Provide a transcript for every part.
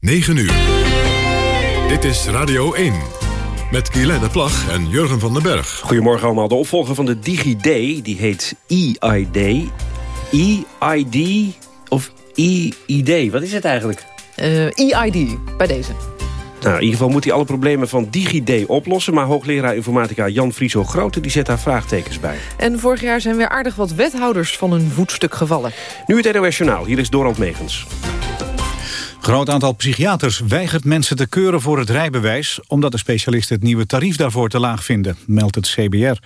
9 uur. Dit is Radio 1. Met Guylaine Plag en Jurgen van den Berg. Goedemorgen allemaal. De opvolger van de DigiD, die heet EID. EID of EID, wat is het eigenlijk? Uh, EID, bij deze. Nou, in ieder geval moet hij alle problemen van DigiD oplossen... maar hoogleraar informatica Jan Frieso Grote die zet daar vraagtekens bij. En vorig jaar zijn weer aardig wat wethouders van hun voetstuk gevallen. Nu het NOS Journaal, hier is Dorald Megens. Groot aantal psychiaters weigert mensen te keuren voor het rijbewijs... omdat de specialisten het nieuwe tarief daarvoor te laag vinden, meldt het CBR.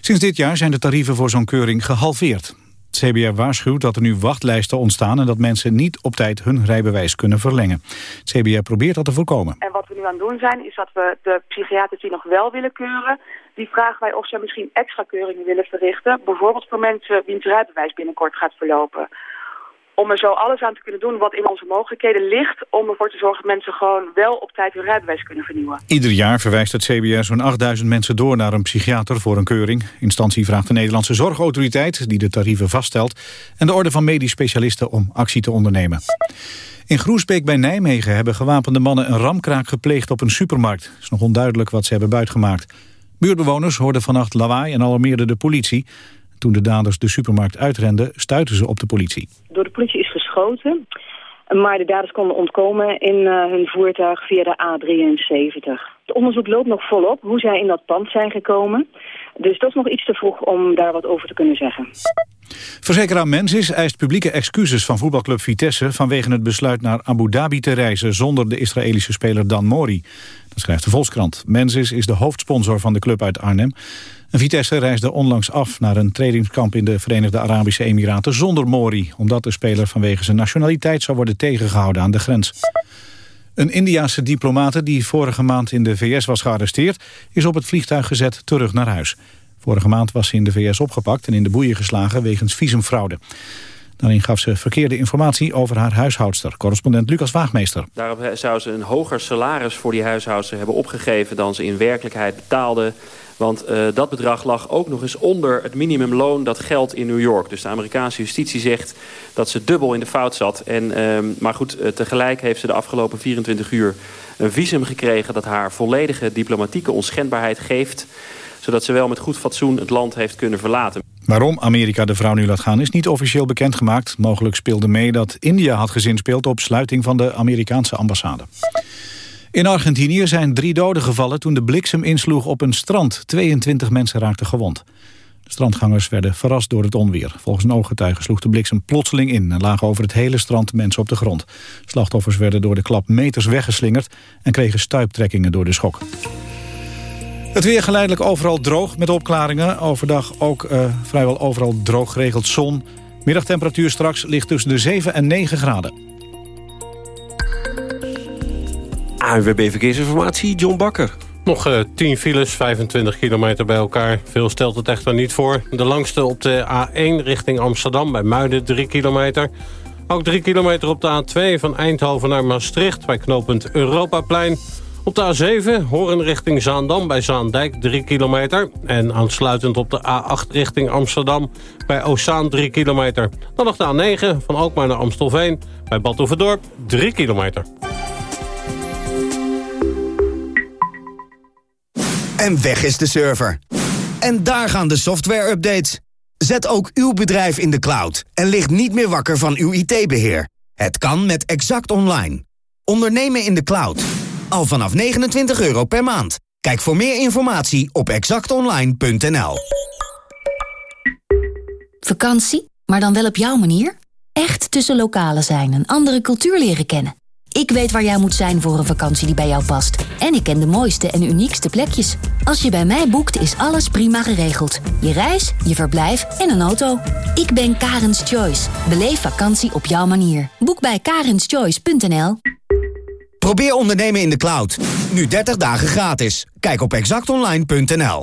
Sinds dit jaar zijn de tarieven voor zo'n keuring gehalveerd. Het CBR waarschuwt dat er nu wachtlijsten ontstaan... en dat mensen niet op tijd hun rijbewijs kunnen verlengen. Het CBR probeert dat te voorkomen. En wat we nu aan het doen zijn, is dat we de psychiaters die nog wel willen keuren... die vragen wij of ze misschien extra keuringen willen verrichten. Bijvoorbeeld voor mensen wiens rijbewijs binnenkort gaat verlopen om er zo alles aan te kunnen doen wat in onze mogelijkheden ligt... om ervoor te zorgen dat mensen gewoon wel op tijd hun rijbewijs kunnen vernieuwen. Ieder jaar verwijst het CBR zo'n 8000 mensen door naar een psychiater voor een keuring. Instantie vraagt de Nederlandse Zorgautoriteit, die de tarieven vaststelt... en de orde van medisch specialisten om actie te ondernemen. In Groesbeek bij Nijmegen hebben gewapende mannen een ramkraak gepleegd op een supermarkt. Het is nog onduidelijk wat ze hebben buitgemaakt. Buurtbewoners hoorden vannacht lawaai en alarmeerden de politie. Toen de daders de supermarkt uitrenden, stuitten ze op de politie. Door de politie is geschoten, maar de daders konden ontkomen in uh, hun voertuig via de A73. Het onderzoek loopt nog volop, hoe zij in dat pand zijn gekomen. Dus dat is nog iets te vroeg om daar wat over te kunnen zeggen. Verzekeraar Mensis eist publieke excuses van voetbalclub Vitesse... vanwege het besluit naar Abu Dhabi te reizen zonder de Israëlische speler Dan Mori. Dat schrijft de Volkskrant. Mensis is de hoofdsponsor van de club uit Arnhem. Vitesse reisde onlangs af naar een trainingskamp in de Verenigde Arabische Emiraten zonder Mori, omdat de speler vanwege zijn nationaliteit zou worden tegengehouden aan de grens. Een Indiase diplomate die vorige maand in de VS was gearresteerd... is op het vliegtuig gezet terug naar huis. Vorige maand was ze in de VS opgepakt en in de boeien geslagen wegens visumfraude. Daarin gaf ze verkeerde informatie over haar huishoudster. Correspondent Lucas Waagmeester. Daarop zou ze een hoger salaris voor die huishoudster hebben opgegeven... dan ze in werkelijkheid betaalde. Want uh, dat bedrag lag ook nog eens onder het minimumloon dat geldt in New York. Dus de Amerikaanse justitie zegt dat ze dubbel in de fout zat. En, uh, maar goed, uh, tegelijk heeft ze de afgelopen 24 uur een visum gekregen... dat haar volledige diplomatieke onschendbaarheid geeft zodat ze wel met goed fatsoen het land heeft kunnen verlaten. Waarom Amerika de vrouw nu laat gaan is niet officieel bekendgemaakt. Mogelijk speelde mee dat India had gezinspeeld op sluiting van de Amerikaanse ambassade. In Argentinië zijn drie doden gevallen toen de bliksem insloeg op een strand. 22 mensen raakten gewond. Strandgangers werden verrast door het onweer. Volgens een ooggetuige sloeg de bliksem plotseling in... en lagen over het hele strand mensen op de grond. Slachtoffers werden door de klap meters weggeslingerd... en kregen stuiptrekkingen door de schok. Het weer geleidelijk overal droog met opklaringen. Overdag ook uh, vrijwel overal droog geregeld zon. Middagtemperatuur straks ligt tussen de 7 en 9 graden. ANWB Verkeersinformatie, John Bakker. Nog uh, 10 files, 25 kilometer bij elkaar. Veel stelt het echter niet voor. De langste op de A1 richting Amsterdam bij Muiden 3 kilometer. Ook 3 kilometer op de A2 van Eindhoven naar Maastricht bij knooppunt Europaplein. Op de A7, Horen richting Zaandam bij Zaandijk 3 kilometer. En aansluitend op de A8 richting Amsterdam bij Ozaan 3 kilometer. Dan nog de A9 van Alkmaar naar Amstelveen bij Badhoevedorp 3 kilometer. En weg is de server. En daar gaan de software-updates. Zet ook uw bedrijf in de cloud en ligt niet meer wakker van uw IT-beheer. Het kan met Exact Online. Ondernemen in de cloud. Al vanaf 29 euro per maand. Kijk voor meer informatie op exactonline.nl. Vakantie, maar dan wel op jouw manier? Echt tussen lokalen zijn en andere cultuur leren kennen. Ik weet waar jij moet zijn voor een vakantie die bij jou past. En ik ken de mooiste en uniekste plekjes. Als je bij mij boekt, is alles prima geregeld. Je reis, je verblijf en een auto. Ik ben Karens Choice. Beleef vakantie op jouw manier. Boek bij karenschoice.nl Probeer ondernemen in de cloud. Nu 30 dagen gratis. Kijk op exactonline.nl.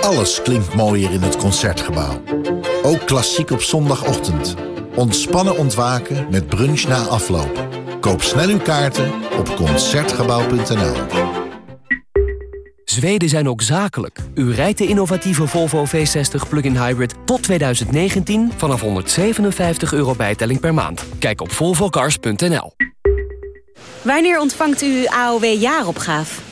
Alles klinkt mooier in het Concertgebouw. Ook klassiek op zondagochtend. Ontspannen ontwaken met brunch na afloop. Koop snel uw kaarten op Concertgebouw.nl. Zweden zijn ook zakelijk. U rijdt de innovatieve Volvo V60 Plug-in Hybrid tot 2019 vanaf 157 euro bijtelling per maand. Kijk op volvocars.nl. Wanneer ontvangt u AOW-jaaropgave? Jaaropgave?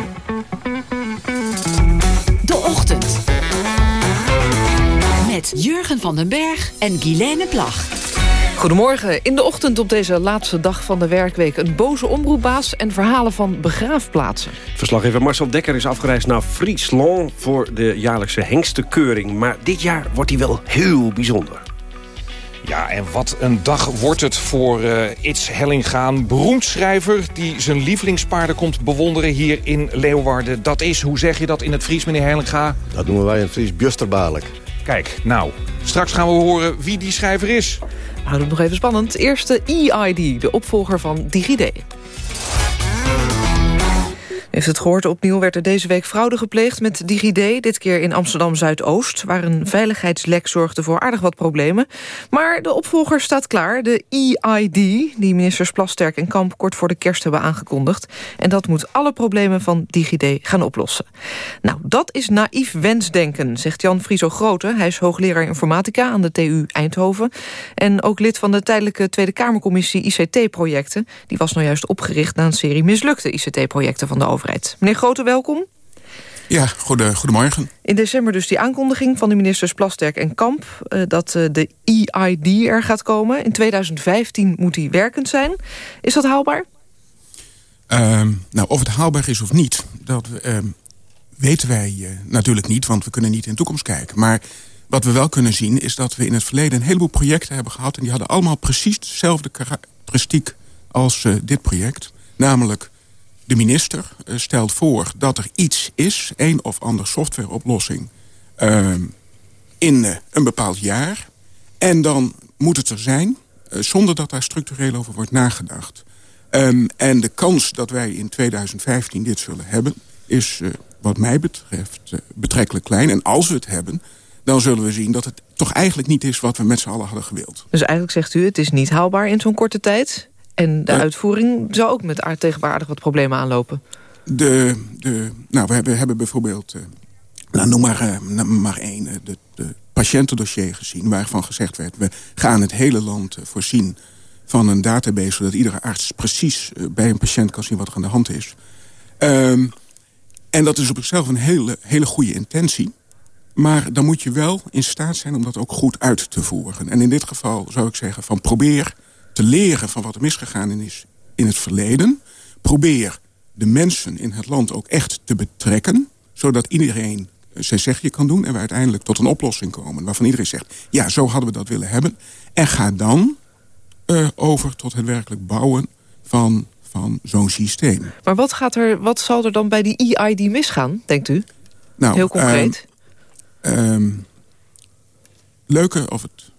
Jurgen van den Berg en Guilaine Plag. Goedemorgen. In de ochtend op deze laatste dag van de werkweek... een boze omroepbaas en verhalen van begraafplaatsen. Verslaggever Marcel Dekker is afgereisd naar Friesland... voor de jaarlijkse hengstenkeuring. Maar dit jaar wordt hij wel heel bijzonder. Ja, en wat een dag wordt het voor uh, Its Hellingaan. Beroemd schrijver die zijn lievelingspaarden komt bewonderen hier in Leeuwarden. Dat is, hoe zeg je dat in het Fries, meneer Hellinga? Dat noemen wij in het Fries bjusterbaarlijk. Kijk, nou, straks gaan we horen wie die schrijver is. Houd het nog even spannend. Eerste EID, de opvolger van DigiD heeft het gehoord, opnieuw werd er deze week fraude gepleegd met DigiD. Dit keer in Amsterdam-Zuidoost, waar een veiligheidslek zorgde voor aardig wat problemen. Maar de opvolger staat klaar, de EID, die ministers Plasterk en Kamp kort voor de kerst hebben aangekondigd. En dat moet alle problemen van DigiD gaan oplossen. Nou, dat is naïef wensdenken, zegt Jan Frieso Grote. Hij is hoogleraar informatica aan de TU Eindhoven. En ook lid van de tijdelijke Tweede Kamercommissie ICT-projecten. Die was nou juist opgericht na een serie mislukte ICT-projecten van de overheid. Meneer Grote, welkom. Ja, goede, goedemorgen. In december dus die aankondiging van de ministers Plasterk en Kamp... Uh, dat uh, de EID er gaat komen. In 2015 moet die werkend zijn. Is dat haalbaar? Uh, nou, of het haalbaar is of niet, dat ehm, weten wij uh, natuurlijk niet... want we kunnen niet in de toekomst kijken. Maar wat we wel kunnen zien is dat we in het verleden... een heleboel projecten hebben gehad... en die hadden allemaal precies dezelfde karakteristiek als dit project. Namelijk de minister uh, stelt voor dat er iets is, een of ander softwareoplossing, uh, in uh, een bepaald jaar. En dan moet het er zijn, zonder dat daar structureel over wordt nagedacht. Um, en de kans dat wij in 2015 dit zullen hebben, is wat mij betreft betrekkelijk klein. En als we het hebben, dan zullen we zien dat het toch eigenlijk niet is wat we met z'n allen hadden gewild. Dus eigenlijk zegt u, het is niet haalbaar in zo'n korte tijd? En de uitvoering zou ook met tegenwaardig wat problemen aanlopen. De, de, nou, we hebben, hebben bijvoorbeeld, uh, nou, noem maar, uh, maar één, de, de patiëntendossier gezien... waarvan gezegd werd, we gaan het hele land voorzien van een database... zodat iedere arts precies bij een patiënt kan zien wat er aan de hand is. Um, en dat is op zichzelf een hele, hele goede intentie. Maar dan moet je wel in staat zijn om dat ook goed uit te voeren. En in dit geval zou ik zeggen van probeer te leren van wat er misgegaan is in het verleden. Probeer de mensen in het land ook echt te betrekken... zodat iedereen zijn zegje kan doen... en we uiteindelijk tot een oplossing komen... waarvan iedereen zegt, ja, zo hadden we dat willen hebben. En ga dan uh, over tot het werkelijk bouwen van, van zo'n systeem. Maar wat, gaat er, wat zal er dan bij die EID misgaan, denkt u? Nou, Heel concreet. Um, um, leuke, of het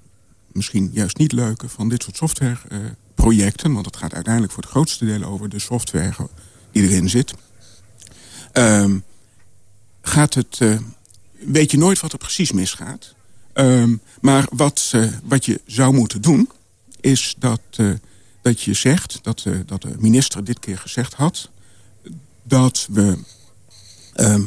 misschien juist niet leuke van dit soort softwareprojecten... Want het gaat uiteindelijk voor het grootste deel over de software die erin zit... Um, gaat het, uh, weet je nooit wat er precies misgaat. Um, maar wat, uh, wat je zou moeten doen, is dat, uh, dat je zegt... Dat, dat de minister dit keer gezegd had... dat we ehm,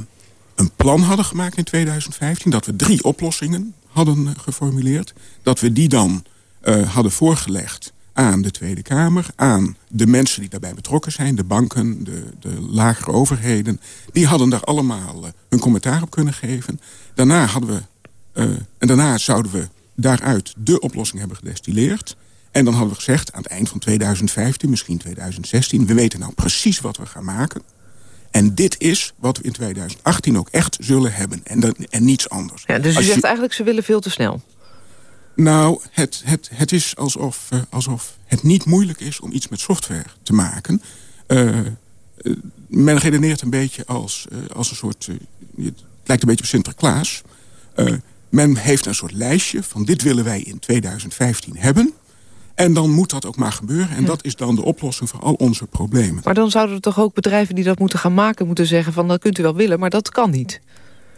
een plan hadden gemaakt in 2015... dat we drie oplossingen hadden eh, geformuleerd. Dat we die dan uh, hadden voorgelegd aan de Tweede Kamer... aan de mensen die daarbij betrokken zijn, de banken, de, de lagere overheden... die hadden daar allemaal uh, hun commentaar op kunnen geven. Daarna hadden we... en daarna zouden we daaruit de oplossing hebben gedestilleerd... En dan hadden we gezegd, aan het eind van 2015, misschien 2016... we weten nou precies wat we gaan maken. En dit is wat we in 2018 ook echt zullen hebben. En, en niets anders. Ja, dus u zegt eigenlijk, ze willen veel te snel. Nou, het, het, het is alsof, uh, alsof het niet moeilijk is om iets met software te maken. Uh, uh, men redeneert een beetje als, als een soort... het lijkt een beetje op Sinterklaas. men heeft een soort lijstje van dit willen wij in 2015 hebben... En dan moet dat ook maar gebeuren. En dat is dan de oplossing voor al onze problemen. Maar dan zouden er toch ook bedrijven die dat moeten gaan maken... moeten zeggen van dat kunt u wel willen, maar dat kan niet.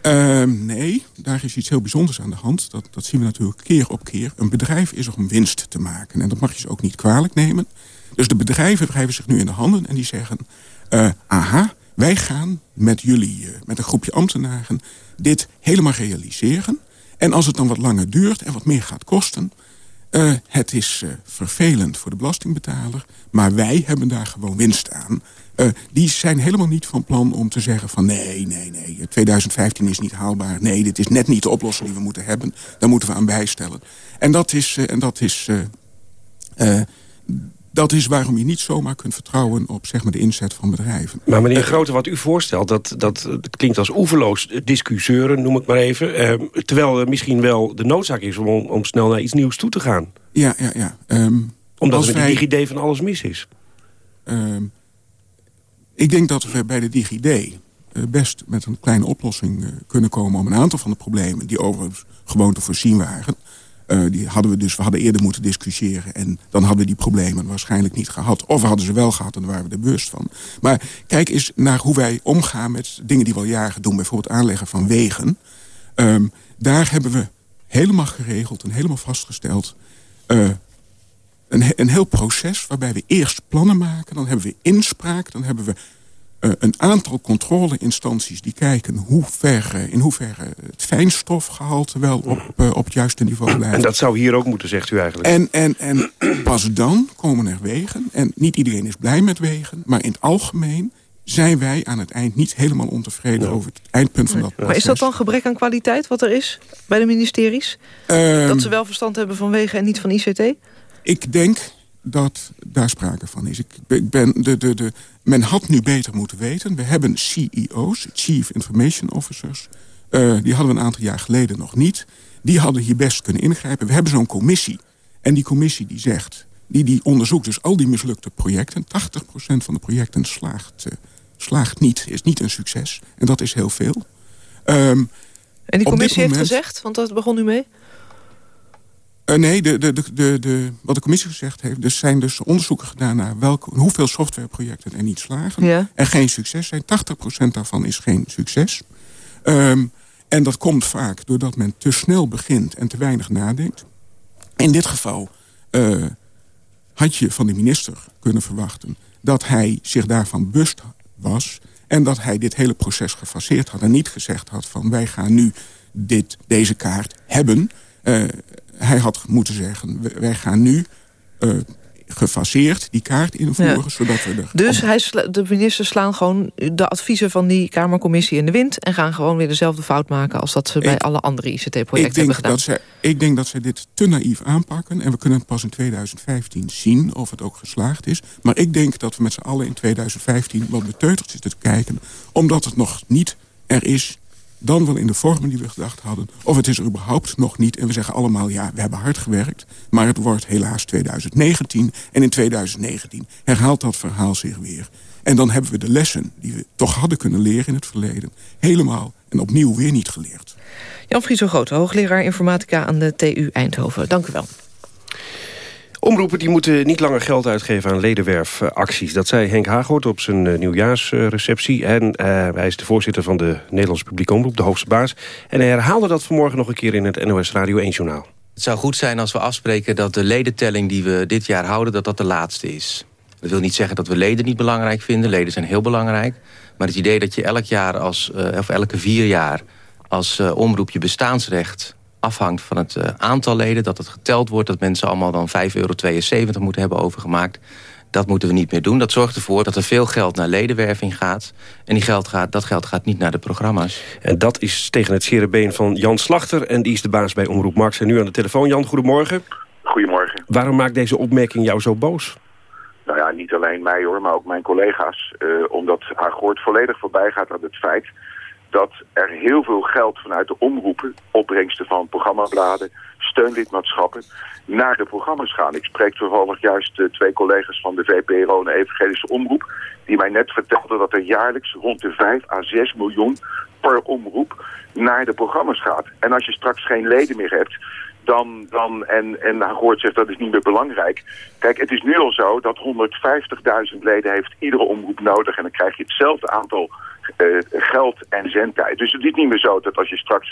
Uh, nee, daar is iets heel bijzonders aan de hand. Dat, dat zien we natuurlijk keer op keer. Een bedrijf is er om winst te maken. En dat mag je ze ook niet kwalijk nemen. Dus de bedrijven wrijven zich nu in de handen en die zeggen... Uh, aha, wij gaan met jullie, uh, met een groepje ambtenaren... dit helemaal realiseren. En als het dan wat langer duurt en wat meer gaat kosten... Uh, het is uh, vervelend voor de belastingbetaler, maar wij hebben daar gewoon winst aan. Uh, die zijn helemaal niet van plan om te zeggen van nee, nee, nee, 2015 is niet haalbaar. Nee, dit is net niet de oplossing die we moeten hebben. Daar moeten we aan bijstellen. En dat is, en dat is dat is waarom je niet zomaar kunt vertrouwen op zeg maar, de inzet van bedrijven. Maar meneer Grote, wat u voorstelt, dat, dat, dat klinkt als oeverloos discussieuren, noem ik maar even. Eh, terwijl er misschien wel de noodzaak is om, om snel naar iets nieuws toe te gaan. Ja, ja, ja. Um, Omdat er met wij, die DigiD van alles mis is. Um, ik denk dat we bij de DigiD best met een kleine oplossing kunnen komen... om een aantal van de problemen die overigens gewoon te voorzien waren... Uh, die hadden we dus, we hadden eerder moeten discussiëren. En dan hadden we die problemen waarschijnlijk niet gehad. Of hadden ze wel gehad en daar waren we er bewust van. Maar kijk eens naar hoe wij omgaan met dingen die we al jaren doen. Bijvoorbeeld aanleggen van wegen. Um, daar hebben we helemaal geregeld en helemaal vastgesteld... Uh, een, een heel proces waarbij we eerst plannen maken. Dan hebben we inspraak. Dan hebben we uh, een aantal controleinstanties die kijken hoe ver, in hoeverre het fijnstofgehalte wel op, uh, op het juiste niveau blijft. En dat zou hier ook moeten, zegt u eigenlijk. En, en, en pas dan komen er wegen. En niet iedereen is blij met wegen, maar in het algemeen zijn wij aan het eind niet helemaal ontevreden ja. over het eindpunt van dat proces. Maar is dat dan gebrek aan kwaliteit wat er is bij de ministeries? Um, dat ze wel verstand hebben van wegen en niet van ICT? Ik denk dat daar sprake van is. Ik ben de, de, de, men had nu beter moeten weten. We hebben CEO's, Chief Information Officers. Uh, die hadden we een aantal jaar geleden nog niet. Die hadden hier best kunnen ingrijpen. We hebben zo'n commissie. En die commissie die zegt... Die, die onderzoekt dus al die mislukte projecten. 80% van de projecten slaagt, uh, slaagt niet. Is niet een succes. En dat is heel veel. Um, en die commissie heeft gezegd, want dat begon u mee... Uh, nee, de, de, de, de, wat de commissie gezegd heeft... er zijn dus onderzoeken gedaan naar welke, hoeveel softwareprojecten er niet slagen... Ja. en geen succes zijn. 80% daarvan is geen succes. Um, en dat komt vaak doordat men te snel begint en te weinig nadenkt. In dit geval uh, had je van de minister kunnen verwachten... dat hij zich daarvan bewust was... en dat hij dit hele proces gefaseerd had... en niet gezegd had van wij gaan nu dit, deze kaart hebben... Uh, hij had moeten zeggen, wij gaan nu uh, gefaseerd die kaart invoeren. Ja. Zodat we er dus hij de ministers slaan gewoon de adviezen van die Kamercommissie in de wind... en gaan gewoon weer dezelfde fout maken als dat ze bij alle andere ICT-projecten hebben gedaan. Dat zij, ik denk dat zij dit te naïef aanpakken. En we kunnen het pas in 2015 zien of het ook geslaagd is. Maar ik denk dat we met z'n allen in 2015 wat beteuterd zitten te kijken. Omdat het nog niet er is dan wel in de vormen die we gedacht hadden. Of het is er überhaupt nog niet. En we zeggen allemaal, ja, we hebben hard gewerkt. Maar het wordt helaas 2019. En in 2019 herhaalt dat verhaal zich weer. En dan hebben we de lessen die we toch hadden kunnen leren in het verleden... helemaal en opnieuw weer niet geleerd. Jan Frieso Groot, hoogleraar informatica aan de TU Eindhoven. Dank u wel. Omroepen die moeten niet langer geld uitgeven aan ledenwerfacties. Dat zei Henk Hagoort op zijn uh, nieuwjaarsreceptie. En uh, hij is de voorzitter van de Nederlandse publieke omroep, de hoogste baas. En hij herhaalde dat vanmorgen nog een keer in het NOS Radio 1-journaal. Het zou goed zijn als we afspreken dat de ledentelling die we dit jaar houden... dat dat de laatste is. Dat wil niet zeggen dat we leden niet belangrijk vinden. Leden zijn heel belangrijk. Maar het idee dat je elk jaar als, uh, of elke vier jaar als omroep je bestaansrecht afhangt van het uh, aantal leden... dat het geteld wordt, dat mensen allemaal dan 5,72 euro moeten hebben overgemaakt... Dat moeten we niet meer doen. Dat zorgt ervoor dat er veel geld naar ledenwerving gaat. En die geld gaat, dat geld gaat niet naar de programma's. En dat is tegen het zere been van Jan Slachter. En die is de baas bij Omroep Max. En nu aan de telefoon. Jan, goedemorgen. Goedemorgen. Waarom maakt deze opmerking jou zo boos? Nou ja, niet alleen mij hoor, maar ook mijn collega's. Uh, omdat haar gehoord volledig voorbij gaat aan het feit dat er heel veel geld vanuit de omroepen, opbrengsten van programmabladen, steunlidmaatschappen, naar de programma's gaan. Ik spreek toevallig juist uh, twee collega's van de VPRO en de Evangelische Omroep, die mij net vertelden dat er jaarlijks rond de 5 à 6 miljoen per omroep naar de programma's gaat. En als je straks geen leden meer hebt, dan, dan en, en Hoort zegt dat is niet meer belangrijk. Kijk, het is nu al zo dat 150.000 leden heeft iedere omroep nodig en dan krijg je hetzelfde aantal uh, geld en zendtijd. Dus het is niet meer zo dat als je straks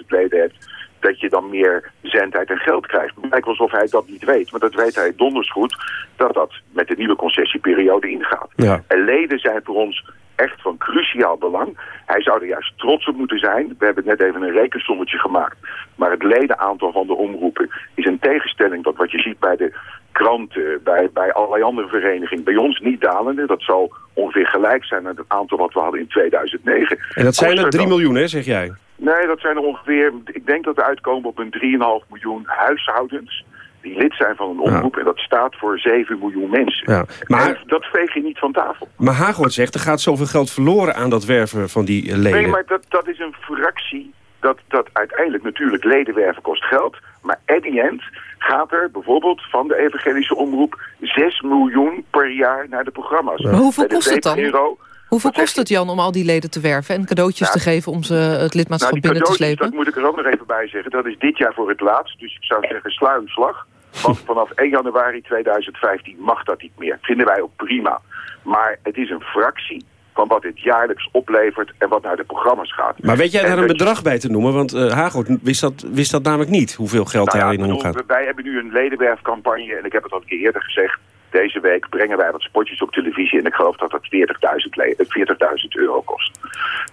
500.000 leden hebt, dat je dan meer zendtijd en geld krijgt. Het lijkt alsof hij dat niet weet, maar dat weet hij donders goed, dat dat met de nieuwe concessieperiode ingaat. Ja. En leden zijn voor ons echt van cruciaal belang. Hij zou er juist trots op moeten zijn. We hebben net even een rekensommetje gemaakt. Maar het ledenaantal van de omroepen is een tegenstelling tot wat je ziet bij de kranten, bij, bij allerlei andere verenigingen. Bij ons niet dalende. Dat zal ongeveer gelijk zijn aan het aantal wat we hadden in 2009. En dat zijn er 3 miljoen, hè, zeg jij? Nee, dat zijn er ongeveer, ik denk dat we uitkomen op een 3,5 miljoen huishoudens die lid zijn van een omroep. En dat staat voor 7 miljoen mensen. Ja. Maar, en dat veeg je niet van tafel. Maar Hagort zegt, er gaat zoveel geld verloren aan dat werven van die leden. Nee, maar dat, dat is een fractie dat, dat uiteindelijk natuurlijk ledenwerven kost geld. Maar at the end gaat er bijvoorbeeld van de evangelische omroep 6 miljoen per jaar naar de programma's. Maar hoeveel kost het dan? Hoeveel kost het, Jan, om al die leden te werven en cadeautjes te geven om ze het lidmaatschap nou, binnen te slepen? dat moet ik er ook nog even bij zeggen. Dat is dit jaar voor het laatst. Dus ik zou zeggen, sla een slag. Want vanaf 1 januari 2015 mag dat niet meer. Vinden wij ook prima. Maar het is een fractie van wat dit jaarlijks oplevert en wat naar de programma's gaat. Maar weet jij daar een bedrag bij te noemen? Want uh, Hagoort wist dat, wist dat namelijk niet, hoeveel geld nou ja, daarin omgaat. Wij hebben nu een ledenwerfcampagne en ik heb het al een keer eerder gezegd. Deze week brengen wij wat spotjes op televisie en ik geloof dat dat 40.000 40 euro kost.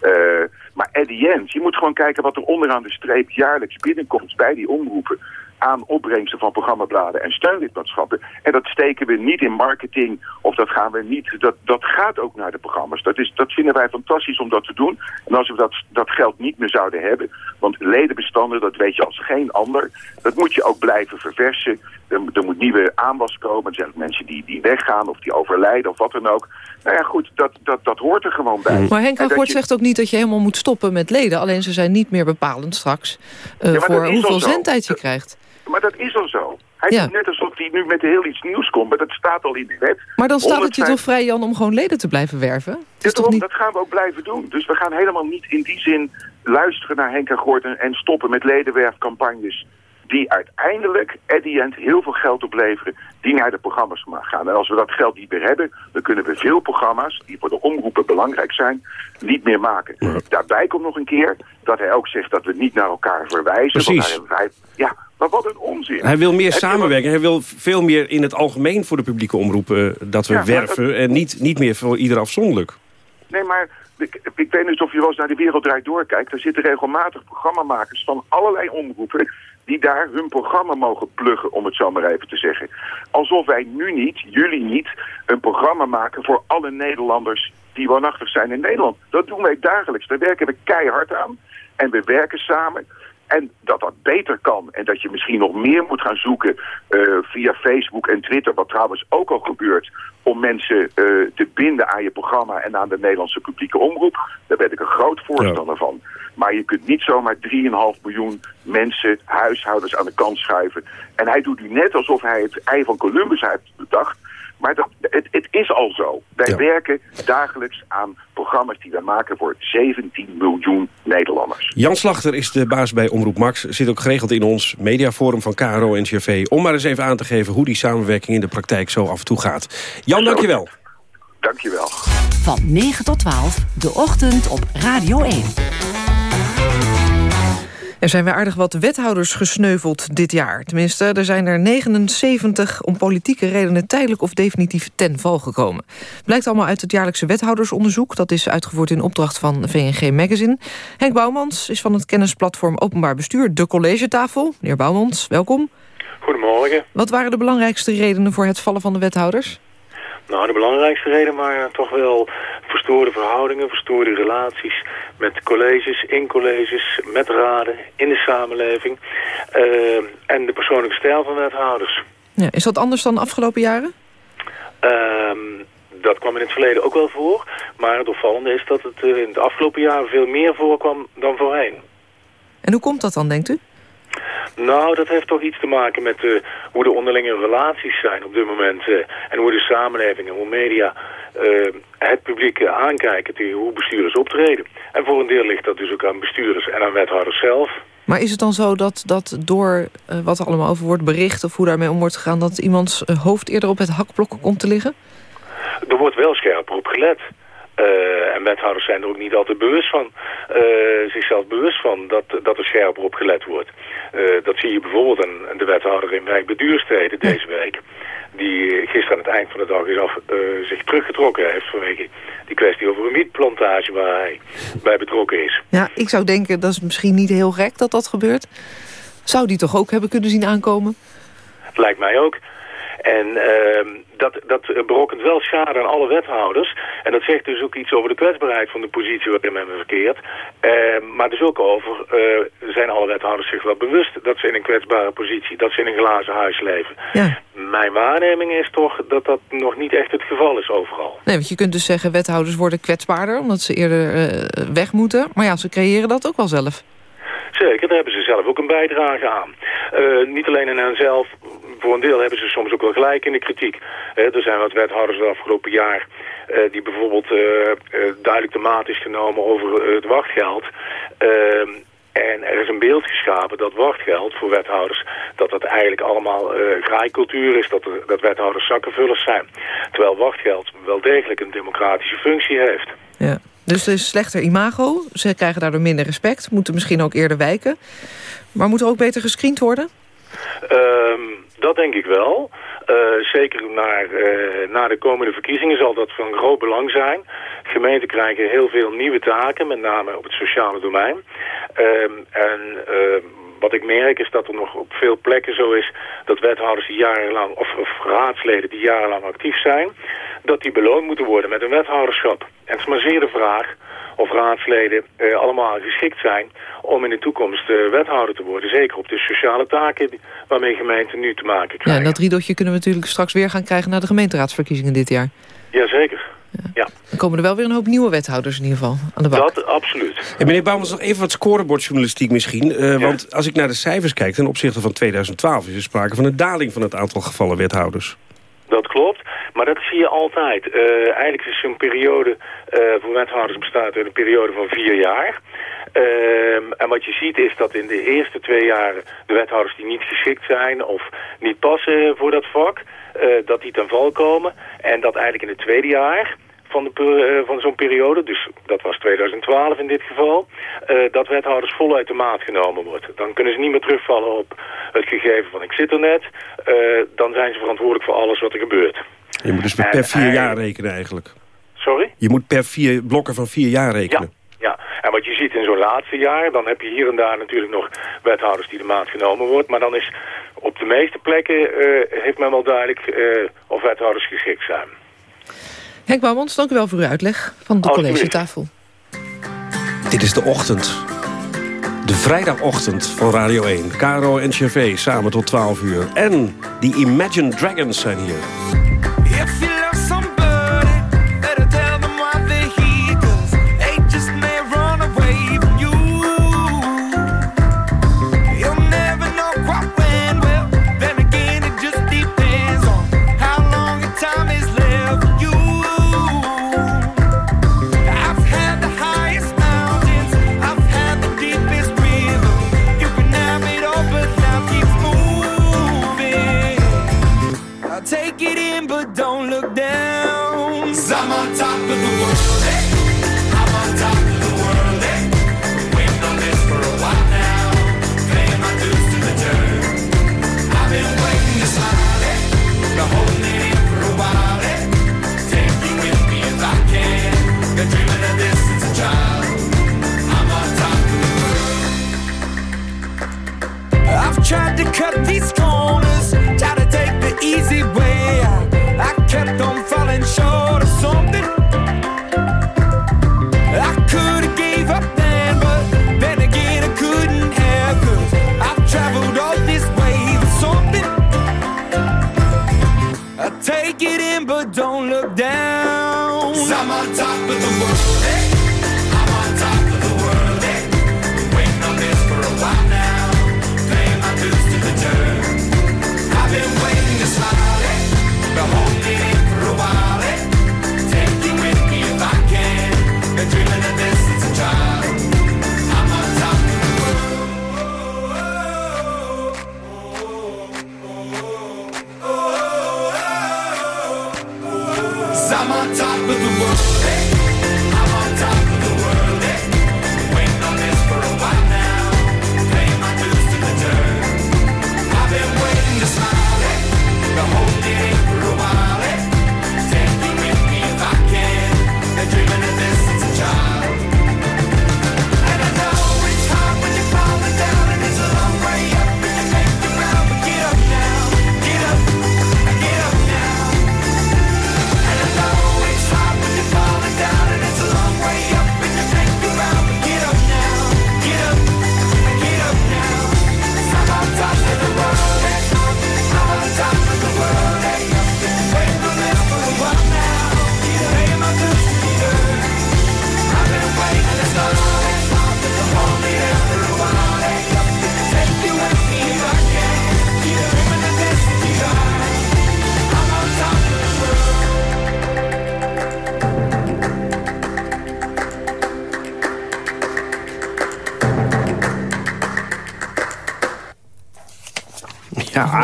Uh, maar at the end, je moet gewoon kijken wat er onderaan de streep jaarlijks binnenkomt bij die omroepen aan opbrengsten van programmabladen en steunlidmaatschappen. En dat steken we niet in marketing of dat gaan we niet, dat, dat gaat ook naar de programma's. Dat, is, dat vinden wij fantastisch om dat te doen. En als we dat, dat geld niet meer zouden hebben, want ledenbestanden, dat weet je als geen ander, dat moet je ook blijven verversen. Er, er moet nieuwe aanwas komen. Er zijn ook mensen die, die weggaan of die overlijden of wat dan ook. Nou ja, goed, dat, dat, dat hoort er gewoon bij. Maar Henk Agort je... zegt ook niet dat je helemaal moet stoppen met leden. Alleen ze zijn niet meer bepalend straks uh, ja, voor hoeveel zendtijd je krijgt. Maar dat is al zo. Hij ja. doet net alsof hij nu met heel iets nieuws komt, maar dat staat al in de wet. Maar dan staat het je toch vrij, Jan, om gewoon leden te blijven werven? Ja, toch niet... Dat gaan we ook blijven doen. Dus we gaan helemaal niet in die zin luisteren naar Henk en Gordon en stoppen met ledenwerfcampagnes die uiteindelijk, at the end, heel veel geld opleveren die naar de programma's gaan. En als we dat geld niet meer hebben, dan kunnen we veel programma's, die voor de omroepen belangrijk zijn, niet meer maken. Daarbij komt nog een keer dat hij ook zegt dat we niet naar elkaar verwijzen. Precies. Hij, ja, maar wat een onzin. Hij wil meer samenwerken. Hij wil veel meer in het algemeen voor de publieke omroepen dat we ja, werven... En niet, niet meer voor ieder afzonderlijk. Nee, maar ik, ik weet niet of je wel eens naar de Wereld Draait Doorkijkt. Er zitten regelmatig programmamakers van allerlei omroepen die daar hun programma mogen pluggen, om het zo maar even te zeggen. Alsof wij nu niet, jullie niet, een programma maken voor alle Nederlanders die woonachtig zijn in Nederland. Dat doen wij dagelijks. Daar werken we keihard aan. En we werken samen. En dat dat beter kan en dat je misschien nog meer moet gaan zoeken uh, via Facebook en Twitter, wat trouwens ook al gebeurt, om mensen uh, te binden aan je programma en aan de Nederlandse publieke omroep. Daar ben ik een groot voorstander ja. van. Maar je kunt niet zomaar 3,5 miljoen mensen, huishoudens aan de kant schuiven. En hij doet nu net alsof hij het ei van Columbus heeft bedacht. Maar dat, het, het, is al zo. Wij ja. werken dagelijks aan programma's die wij maken voor 17 miljoen Nederlanders. Jan Slachter is de baas bij Omroep Max. Zit ook geregeld in ons mediaforum van KRO en om maar eens even aan te geven hoe die samenwerking in de praktijk zo af en toe gaat. Jan, zo. dankjewel. Dankjewel. Van 9 tot 12, de ochtend op Radio 1. Er zijn weer aardig wat wethouders gesneuveld dit jaar. Tenminste, er zijn er 79 om politieke redenen tijdelijk of definitief ten val gekomen. Blijkt allemaal uit het jaarlijkse wethoudersonderzoek. Dat is uitgevoerd in opdracht van VNG Magazine. Henk Bouwmans is van het kennisplatform Openbaar Bestuur, de collegetafel. Meneer Bouwmans, welkom. Goedemorgen. Wat waren de belangrijkste redenen voor het vallen van de wethouders? Nou, de belangrijkste reden waren toch wel verstoorde verhoudingen, verstoorde relaties met colleges, in colleges, met raden, in de samenleving uh, en de persoonlijke stijl van wethouders. Ja, is dat anders dan de afgelopen jaren? Uh, dat kwam in het verleden ook wel voor, maar het opvallende is dat het uh, in de afgelopen jaren veel meer voorkwam dan voorheen. En hoe komt dat dan, denkt u? Nou, dat heeft toch iets te maken met uh, hoe de onderlinge relaties zijn op dit moment. Uh, en hoe de samenleving en hoe media uh, het publiek aankijken tegen hoe bestuurders optreden. En voor een deel ligt dat dus ook aan bestuurders en aan wethouders zelf. Maar is het dan zo dat, dat door wat er allemaal over wordt bericht... of hoe daarmee om wordt gegaan... dat iemands hoofd eerder op het hakblok komt te liggen? Er wordt wel scherper op gelet. Uh, en wethouders zijn er ook niet altijd bewust van, uh, zichzelf bewust van dat, dat er scherper op gelet wordt. Uh, dat zie je bijvoorbeeld aan de wethouder in wijk Beduursteden deze week. Die gisteren aan het eind van de dag is af, zich teruggetrokken heeft vanwege die kwestie over een wietplantage waar hij bij betrokken is. Ja, ik zou denken dat is misschien niet heel gek dat dat gebeurt. Zou die toch ook hebben kunnen zien aankomen? Lijkt mij ook. En uh, dat, dat berokkent wel schade aan alle wethouders. En dat zegt dus ook iets over de kwetsbaarheid van de positie waarin men verkeert. Uh, maar dus ook over, uh, zijn alle wethouders zich wel bewust dat ze in een kwetsbare positie, dat ze in een glazen huis leven. Ja. Mijn waarneming is toch dat dat nog niet echt het geval is overal. Nee, want je kunt dus zeggen wethouders worden kwetsbaarder omdat ze eerder uh, weg moeten. Maar ja, ze creëren dat ook wel zelf. Zeker, daar hebben ze zelf ook een bijdrage aan. Uh, niet alleen aan henzelf, voor een deel hebben ze soms ook wel gelijk in de kritiek. Er zijn wat wethouders de afgelopen jaar uh, die bijvoorbeeld duidelijk de maat is genomen over het wachtgeld. Ehm, en er is een beeld geschapen dat wachtgeld voor wethouders... dat dat eigenlijk allemaal uh, graaikultuur is, dat, er, dat wethouders zakkenvullers zijn. Terwijl wachtgeld wel degelijk een democratische functie heeft. Ja. Dus er is slechter imago. Ze krijgen daardoor minder respect. Moeten misschien ook eerder wijken. Maar moet er ook beter gescreend worden? Um, dat denk ik wel. Uh, zeker naar, uh, na de komende verkiezingen zal dat van groot belang zijn. Gemeenten krijgen heel veel nieuwe taken, met name op het sociale domein. Um, en uh, wat ik merk is dat er nog op veel plekken zo is dat wethouders die jarenlang, of, of raadsleden die jarenlang actief zijn, dat die beloond moeten worden met een wethouderschap. En het is maar zeer de vraag of raadsleden uh, allemaal geschikt zijn om in de toekomst uh, wethouder te worden. Zeker op de sociale taken waarmee gemeenten nu te maken krijgen. Ja, en dat riedotje kunnen we natuurlijk straks weer gaan krijgen... na de gemeenteraadsverkiezingen dit jaar. Jazeker. Ja. ja. Dan komen er wel weer een hoop nieuwe wethouders in ieder geval aan de bak. Dat, absoluut. En meneer Bouwmans, nog even wat scorebordjournalistiek misschien. Uh, ja. Want als ik naar de cijfers kijk ten opzichte van 2012... is er sprake van een daling van het aantal gevallen wethouders. Dat klopt, maar dat zie je altijd. Uh, eigenlijk is zo'n periode uh, voor wethouders bestaat uit een periode van vier jaar. Uh, en wat je ziet is dat in de eerste twee jaren de wethouders die niet geschikt zijn of niet passen voor dat vak, uh, dat die ten val komen. En dat eigenlijk in het tweede jaar van, de, uh, van zo'n periode, dus dat was 2012 in dit geval, uh, dat wethouders voluit de maat genomen wordt. Dan kunnen ze niet meer terugvallen op het gegeven van ik zit er net. Uh, dan zijn ze verantwoordelijk voor alles wat er gebeurt. Je moet dus per vier jaar rekenen eigenlijk. Sorry? Je moet per vier blokken van vier jaar rekenen. Ja. Ja, en wat je ziet in zo'n laatste jaar, dan heb je hier en daar natuurlijk nog wethouders die de maat genomen wordt. Maar dan is op de meeste plekken, uh, heeft men wel duidelijk uh, of wethouders geschikt zijn. Henk Bouwmans, dank u wel voor uw uitleg van de collegetafel. Dit is de ochtend. De vrijdagochtend van Radio 1. Caro en Chevé samen tot 12 uur. En die Imagine Dragons zijn hier.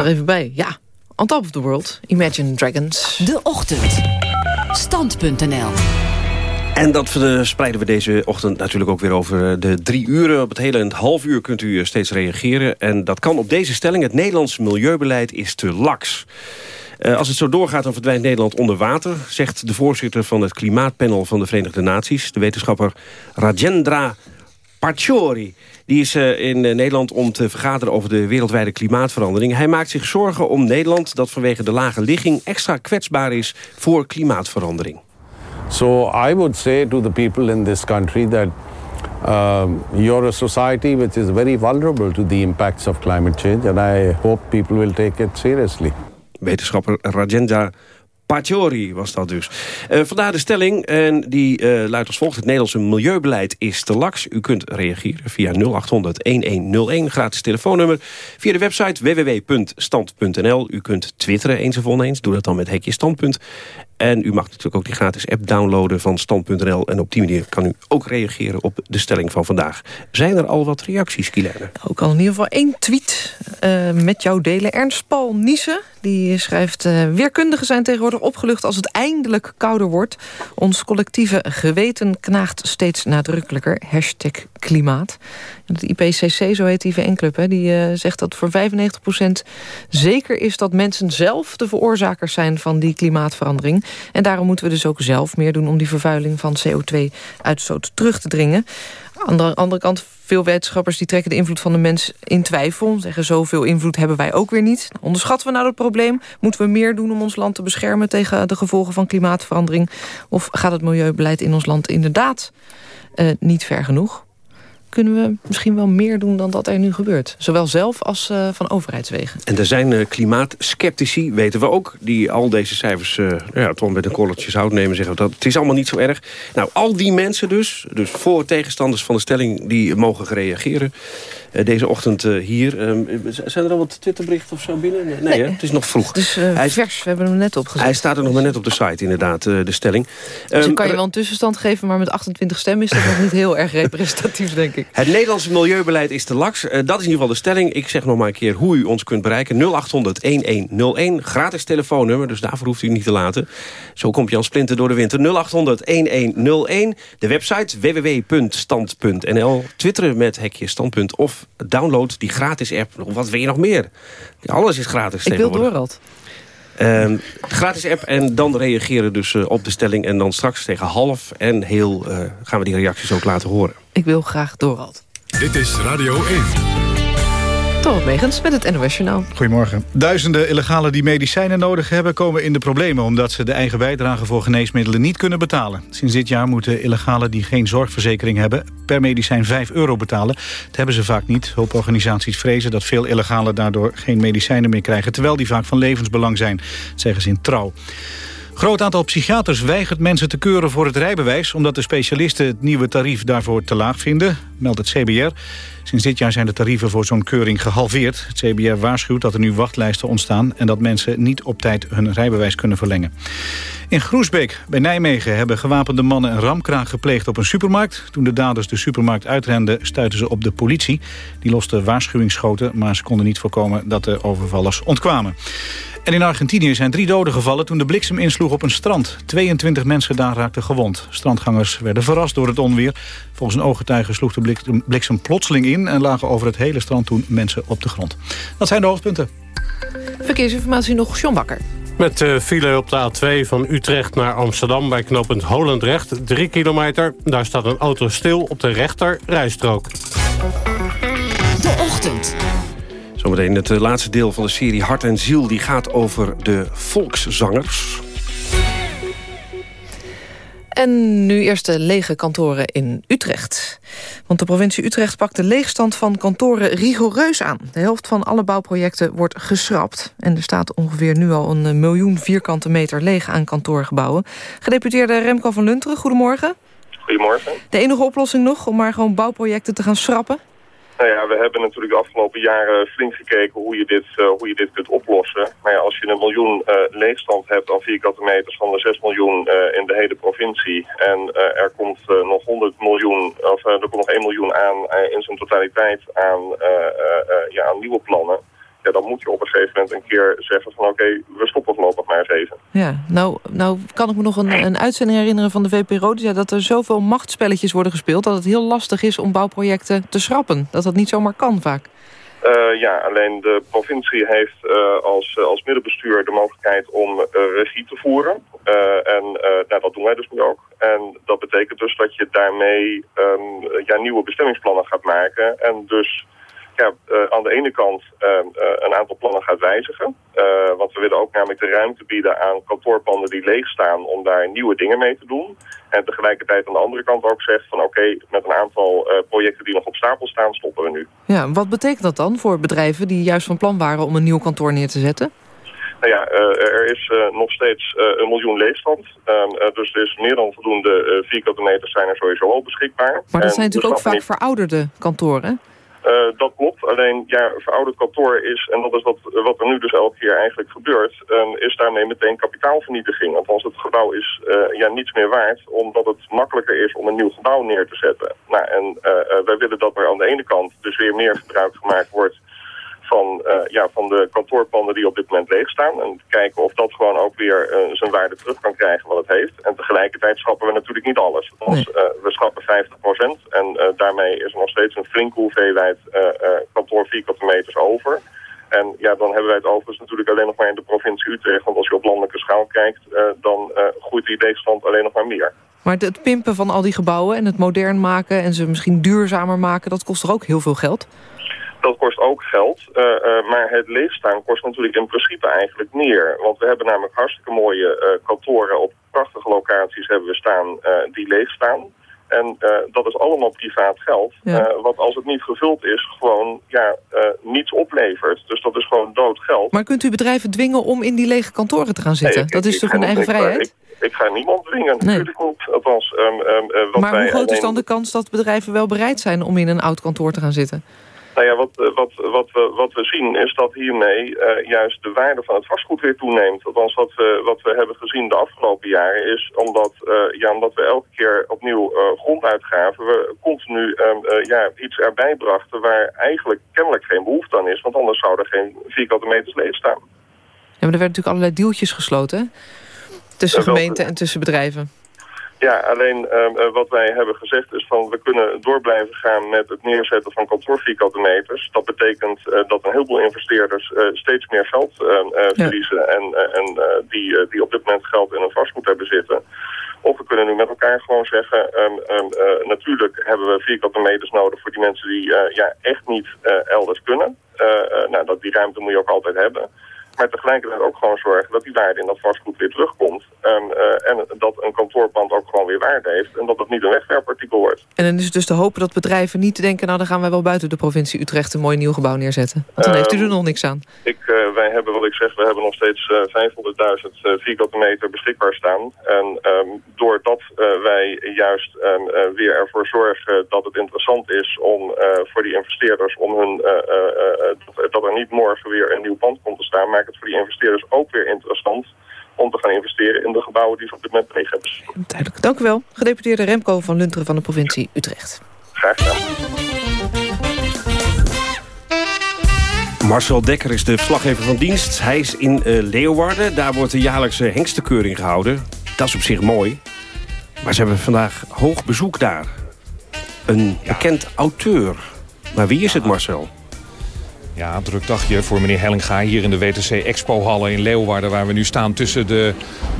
Er even bij. Ja, on top of the world. Imagine Dragons. De Ochtend. Stand.nl En dat verspreiden we deze ochtend natuurlijk ook weer over de drie uren. Op het hele en het half uur kunt u steeds reageren. En dat kan op deze stelling. Het Nederlands milieubeleid is te laks. Eh, als het zo doorgaat, dan verdwijnt Nederland onder water... zegt de voorzitter van het klimaatpanel van de Verenigde Naties... de wetenschapper Rajendra Pachauri. Die is eh, in eh, Nederland om te vergaderen over de wereldwijde klimaatverandering. Hij maakt zich zorgen om Nederland... dat vanwege de lage ligging extra kwetsbaar is voor klimaatverandering. So I would say to the people in this country that um, you're a society which is very vulnerable to the impacts of climate change, and I hope people will take it seriously. Wetenschapper Rajendra Pachauri was dat dus. Eh, vandaar de stelling, en die eh, luidt als volgt. Het Nederlandse milieubeleid is te laks. U kunt reageren via 0800-1101, gratis telefoonnummer. Via de website www.stand.nl. U kunt twitteren eens of oneens. Doe dat dan met hekje standpunt. En u mag natuurlijk ook die gratis app downloaden van stand.nl. En op die manier kan u ook reageren op de stelling van vandaag. Zijn er al wat reacties, Kielerne? Ook al in ieder geval één tweet eh, met jou delen. Ernst Paul Niesen, die schrijft... eh, weerkundigen zijn tegenwoordig opgelucht als het eindelijk kouder wordt. Ons collectieve geweten knaagt steeds nadrukkelijker. Hashtag klimaat. Het IPCC, zo heet die VN-club, die eh, zegt dat voor 95% zeker is... dat mensen zelf de veroorzakers zijn van die klimaatverandering. En daarom moeten we dus ook zelf meer doen... om die vervuiling van CO2-uitstoot terug te dringen. Aan de andere kant, veel wetenschappers die trekken de invloed van de mens in twijfel. Zeggen, zoveel invloed hebben wij ook weer niet. Onderschatten we nou het probleem? Moeten we meer doen om ons land te beschermen... tegen de gevolgen van klimaatverandering? Of gaat het milieubeleid in ons land inderdaad eh, niet ver genoeg? Kunnen we misschien wel meer doen dan dat er nu gebeurt? Zowel zelf als eh, van overheidswegen. En er zijn uh, klimaatskeptici, weten we ook... die al deze cijfers uh, ja, toch met een korreltje zout nemen... zeggen dat het is allemaal niet zo erg. Nou, al die mensen dus, dus voor tegenstanders van de stelling... die mogen reageren. Uh, deze ochtend hier. Um, zijn er al wat Twitterberichten of zo binnen? Nee, nee. Hè? het is nog vroeg. Dus hij is vers, we hebben hem net opgezet. Hij staat er nog maar net op de site, inderdaad, de stelling. Dus um, kan je wel een tussenstand geven... maar met 28 stemmen is dat nog niet heel erg representatief, denk ik. Het Nederlandse milieubeleid is te laks. Dat is in ieder geval de stelling. Ik zeg nog maar een keer hoe u ons kunt bereiken. 0800-1101. Gratis telefoonnummer, dus daarvoor hoeft u niet te laten. Zo komt Jan Splinter door de winter. 0800-1101. De website www.stand.nl. Twitteren met hekje standpunt. Of download die gratis app. Wat wil je nog meer? Alles is gratis. Ik wil Dorald. Uh, gratis app en dan reageren dus uh, op de stelling. En dan straks tegen half en heel uh, gaan we die reacties ook laten horen. Ik wil graag Dorald. Dit is Radio 1. Dorald Megens met het NOS Journaal. Goedemorgen. Duizenden illegalen die medicijnen nodig hebben... komen in de problemen omdat ze de eigen bijdrage voor geneesmiddelen niet kunnen betalen. Sinds dit jaar moeten illegalen die geen zorgverzekering hebben... per medicijn 5 euro betalen. Dat hebben ze vaak niet. Hulporganisaties vrezen dat veel illegalen daardoor geen medicijnen meer krijgen... terwijl die vaak van levensbelang zijn, zeggen ze in Trouw. Groot aantal psychiaters weigert mensen te keuren voor het rijbewijs... omdat de specialisten het nieuwe tarief daarvoor te laag vinden, meldt het CBR. Sinds dit jaar zijn de tarieven voor zo'n keuring gehalveerd. Het CBR waarschuwt dat er nu wachtlijsten ontstaan... en dat mensen niet op tijd hun rijbewijs kunnen verlengen. In Groesbeek bij Nijmegen hebben gewapende mannen een ramkraak gepleegd op een supermarkt. Toen de daders de supermarkt uitrenden stuitten ze op de politie. Die loste waarschuwingsschoten, maar ze konden niet voorkomen dat de overvallers ontkwamen. En in Argentinië zijn drie doden gevallen toen de bliksem insloeg op een strand. 22 mensen daar raakten gewond. Strandgangers werden verrast door het onweer. Volgens een ooggetuige sloeg de bliksem- plotseling in... en lagen over het hele strand toen mensen op de grond. Dat zijn de hoofdpunten. Verkeersinformatie nog, John Bakker. Met de file op de A2 van Utrecht naar Amsterdam bij knooppunt Holendrecht. 3 kilometer, daar staat een auto stil op de rechter rijstrook. Zometeen het eh, laatste deel van de serie Hart en Ziel... die gaat over de volkszangers. En nu eerst de lege kantoren in Utrecht. Want de provincie Utrecht pakt de leegstand van kantoren rigoureus aan. De helft van alle bouwprojecten wordt geschrapt. En er staat ongeveer nu al een miljoen vierkante meter leeg aan kantoorgebouwen. Gedeputeerde Remco van Lunteren, goedemorgen. Goedemorgen. De enige oplossing nog om maar gewoon bouwprojecten te gaan schrappen? Nou ja, we hebben natuurlijk de afgelopen jaren flink gekeken hoe je dit, eh, hoe je dit kunt oplossen. Maar ja, als je een miljoen eh, leegstand hebt aan vierkante meters van de 6 miljoen eh, in de hele provincie... en er komt nog 100 miljoen, of er komt nog 1 miljoen aan in zijn totaliteit aan, ja, aan nieuwe plannen... Ja, dan moet je op een gegeven moment een keer zeggen van oké, we stoppen voorlopig maar eens even. Ja, nou, nou kan ik me nog een, een uitzending herinneren van de VPRO... die zei dat er zoveel machtspelletjes worden gespeeld... dat het heel lastig is om bouwprojecten te schrappen. Dat dat niet zomaar kan vaak. Eh, ja, alleen de provincie heeft eh, als, eh, als middenbestuur de mogelijkheid om regie te voeren. En nou, dat doen wij dus nu ook. En dat betekent dus dat je daarmee ehm, ja, nieuwe bestemmingsplannen gaat maken. En dus ja, eh, aan de ene kant eh, een aantal plannen gaat wijzigen. Want we willen ook namelijk de ruimte bieden aan kantoorpanden die leeg staan om daar nieuwe dingen mee te doen. En tegelijkertijd aan de andere kant ook zegt van oké, met een aantal projecten die nog op stapel staan, stoppen we nu. Ja, wat betekent dat dan voor bedrijven die juist van plan waren... om een nieuw kantoor neer te zetten? Nou ja, er is nog steeds een miljoen leegstand. Ehm, eh, dus er is meer dan voldoende vierkante meters zijn er sowieso al beschikbaar. Maar dat zijn natuurlijk ook vaak verouderde kantoren. Eh, dat klopt. Alleen, ja, verouderd kantoor is, en dat is wat, wat er nu dus elke keer eigenlijk gebeurt, ehm, is daarmee meteen kapitaalvernietiging. Althans, het gebouw is eh, ja, niets meer waard, omdat het makkelijker is om een nieuw gebouw neer te zetten. Nou, en eh, eh, wij willen dat er aan de ene kant dus weer meer gebruik gemaakt wordt van, eh, ja, van de kantoorpanden die op dit moment leeg staan. En kijken of dat gewoon ook weer eh, zijn waarde terug kan krijgen wat het heeft. En tegelijkertijd schrappen we natuurlijk niet alles. Eh, we schrappen 50% en daarmee is er nog steeds een flinke hoeveelheid kantoor vierkante meters over. En ja, dan hebben wij het overigens natuurlijk alleen nog maar in de provincie Utrecht. Want als je op landelijke schaal kijkt, dan groeit die leegstand alleen nog maar meer. Maar het- het pimpen van al die gebouwen en het modern maken... en ze misschien duurzamer maken, dat kost toch ook heel veel geld? Dat kost ook geld, eh, eh, maar het leegstaan kost natuurlijk in principe eigenlijk meer. Want we hebben namelijk hartstikke mooie eh, kantoren op prachtige locaties hebben we staan die leegstaan. En dat is allemaal privaat geld, Ja. wat als het niet gevuld is gewoon ja, niets oplevert. Dus dat is gewoon dood geld. Maar kunt u bedrijven dwingen om in die lege kantoren te gaan zitten? Nee, dat is ik toch hun eigen vrijheid? Ik, ik ga niemand dwingen, natuurlijk niet. Althans, ehm, eh, wat maar wij hoe groot is dan de kans dat bedrijven wel bereid zijn... om in een oud kantoor te gaan zitten? Nou ja, wat, eh, wat, wat, we, wat we zien is dat hiermee eh, juist de waarde van het vastgoed weer toeneemt. Althans, wat we, wat we hebben gezien de afgelopen jaren is omdat, eh, ja, omdat we elke keer opnieuw grond uitgaven, we continu ehm, eh, ja, iets erbij brachten waar eigenlijk kennelijk geen behoefte aan is. Want anders zouden er geen vierkante meters leeg staan. Ja, maar er werden natuurlijk allerlei deeltjes gesloten, hè? Tussen gemeenten en tussen bedrijven. Ja, alleen ehm, eh, wat wij hebben gezegd is van we kunnen door blijven gaan met het neerzetten van kantoorvierkante meters. Dat betekent eh, dat een heleboel investeerders eh, steeds meer geld verliezen en, en die, die op dit moment geld in een vastgoed hebben zitten. Of we kunnen nu met elkaar gewoon zeggen, eh, natuurlijk hebben we vierkante meters nodig voor die mensen die ja, echt niet elders kunnen. Nou, dat, die ruimte moet je ook altijd hebben. Maar tegelijkertijd ook gewoon zorgen dat die waarde in dat vastgoed weer terugkomt. En, eh, en dat een kantoorpand ook gewoon weer waarde heeft en dat het niet een wegwerpartikel wordt. En dan is het dus te hopen dat bedrijven niet denken... nou, dan gaan wij wel buiten de provincie Utrecht een mooi nieuw gebouw neerzetten. Want dan heeft u er nog niks aan. Ik, eh, wij hebben, wat ik zeg, we hebben nog steeds eh, 500.000 eh, vierkante meter beschikbaar staan. En ehm, doordat eh, wij juist ehm, eh, weer ervoor zorgen dat het interessant is om eh, voor die investeerders om hun, eh, eh, eh, dat, er niet morgen weer een nieuw pand komt te staan, maakt het voor die investeerders ook weer interessant om te gaan investeren in de gebouwen die ze op dit moment leeg hebben. Duidelijk. Dank u wel. Gedeputeerde Remco van Lunteren van de provincie Utrecht. Graag gedaan. Marcel Dekker is de verslaggever van dienst. Hij is in eh, Leeuwarden. Daar wordt de jaarlijkse hengstenkeuring gehouden. Dat is op zich mooi. Maar ze hebben vandaag hoog bezoek daar. Een bekend auteur. Maar wie is het, Marcel? Ja, druk dagje voor meneer Hellinga hier in de WTC Expo-hallen in Leeuwarden... waar we nu staan tussen de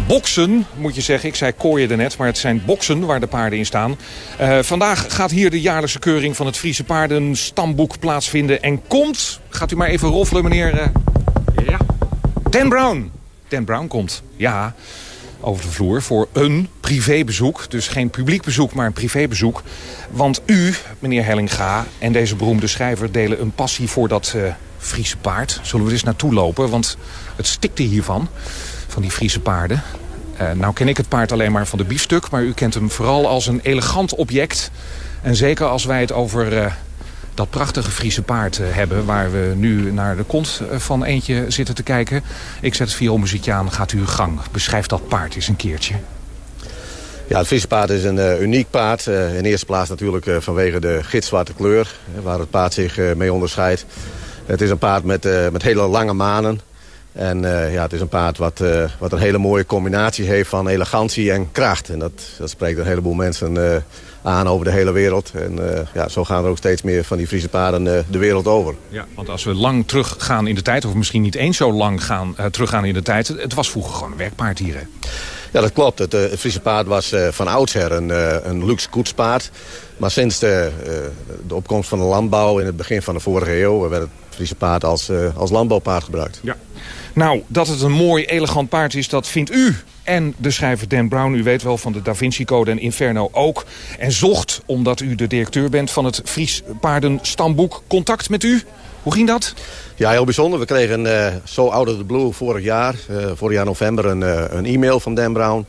boksen, moet je zeggen. Ik zei kooien net, maar het zijn boksen waar de paarden in staan. Eh, vandaag gaat hier de jaarlijkse keuring van het Friese Paardenstamboek plaatsvinden. En komt, gaat u maar even roffelen, meneer... eh, ja, Dan Brown. Dan Brown komt, ja, over de vloer voor een privébezoek. Dus geen publiek bezoek, maar een privébezoek. Want u, meneer Hellinga, en deze beroemde schrijver... delen een passie voor dat eh, Friese paard. Zullen we eens naartoe lopen? Want het stikte hiervan, van die Friese paarden. Eh, nou ken ik het paard alleen maar van de biefstuk... maar u kent hem vooral als een elegant object. En zeker als wij het over eh, dat prachtige Friese paard eh, hebben... waar we nu naar de kont eh, van eentje zitten te kijken. Ik zet het vioolmuziekje aan, gaat u gang. Beschrijf dat paard eens een keertje. Ja, het Friese paard is een eh, uniek paard. Eh, in eerste plaats natuurlijk vanwege de gitzwarte kleur, waar het paard zich mee onderscheidt. Het is een paard met, met hele lange manen. En ja, het is een paard wat, wat een hele mooie combinatie heeft van elegantie en kracht. En dat, dat spreekt een heleboel mensen aan over de hele wereld. En eh, ja, zo gaan er ook steeds meer van die Friese paarden eh, de wereld over. Ja, want als we lang teruggaan in de tijd... of misschien niet eens zo lang gaan, eh, teruggaan in de tijd... het, was vroeger gewoon een werkpaard hier, hè? Ja, dat klopt. Het, het Friese paard was van oudsher een, een luxe koetspaard. Maar sinds de, de opkomst van de landbouw in het begin van de vorige eeuw... werd het Friese paard als, als landbouwpaard gebruikt. Ja. Nou, dat het een mooi, elegant paard is, dat vindt u. En de schrijver Dan Brown, u weet wel van de Da Vinci Code en Inferno ook. En zocht, omdat u de directeur bent van het Fries Paardenstamboek, contact met u. Hoe ging dat? Ja, heel bijzonder. We kregen eh, zo of the blue vorig jaar, eh, vorig jaar november, een, eh, een e-mail van Dan Brown.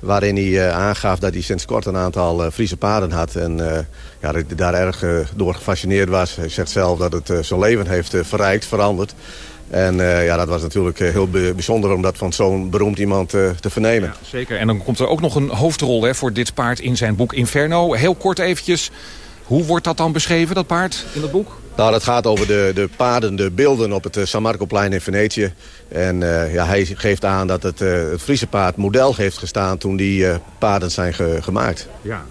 Waarin hij aangaf dat hij sinds kort een aantal Friese paarden had. En eh, ja, daar erg door gefascineerd was. Hij zegt zelf dat het zijn leven heeft verrijkt, veranderd. En eh, ja, dat was natuurlijk eh, heel bijzonder om dat van zo'n beroemd iemand eh, te vernemen. Zeker. En dan komt er ook nog een hoofdrol hè, voor dit paard in zijn boek Inferno. Heel kort eventjes, hoe wordt dat dan beschreven, dat paard, in dat boek? Nou, dat gaat over de, de paden, de beelden op het San Marcoplein in Venetië. En ja, hij geeft aan dat het, het Friese paard model heeft gestaan toen die paden zijn ge- gemaakt. Ja.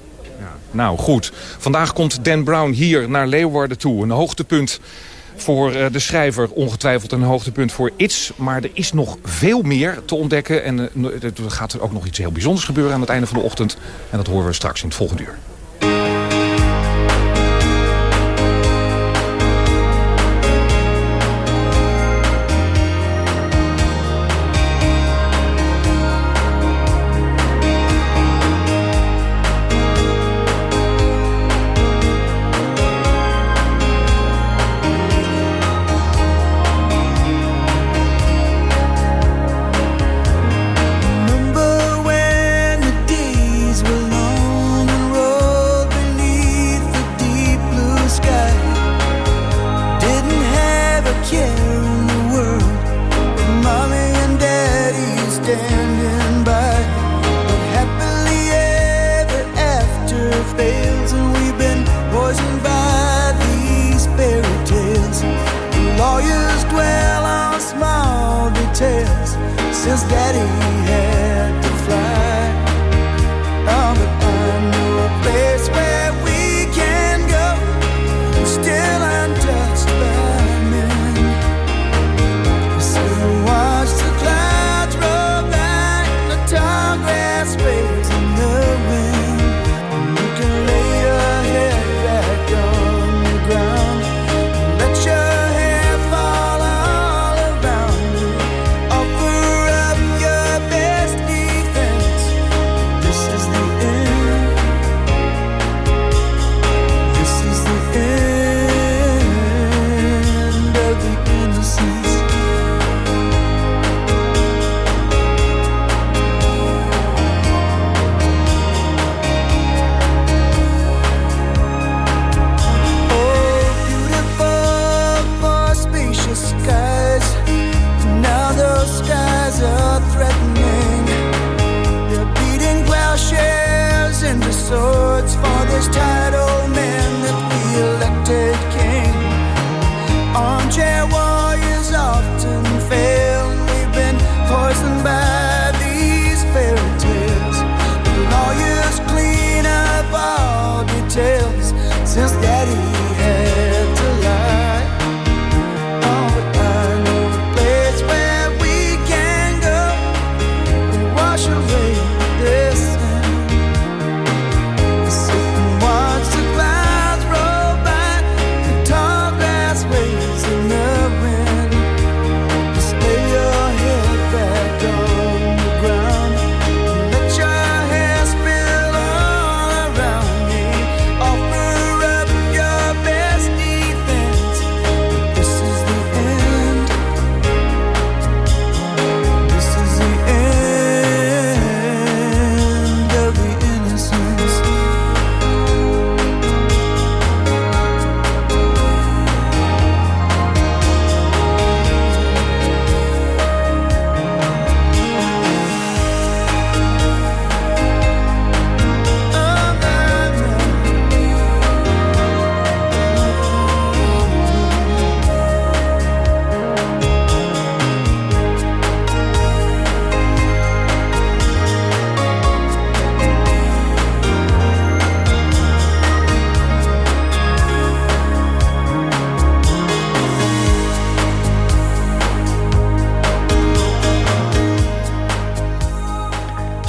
Nou, goed. Vandaag komt Dan Brown hier naar Leeuwarden toe. Een hoogtepunt voor eh, de schrijver, ongetwijfeld een hoogtepunt voor Iets. Maar er is nog veel meer te ontdekken. En eh, er gaat er ook nog iets heel bijzonders gebeuren aan het einde van de ochtend. En dat horen we straks in het volgende uur.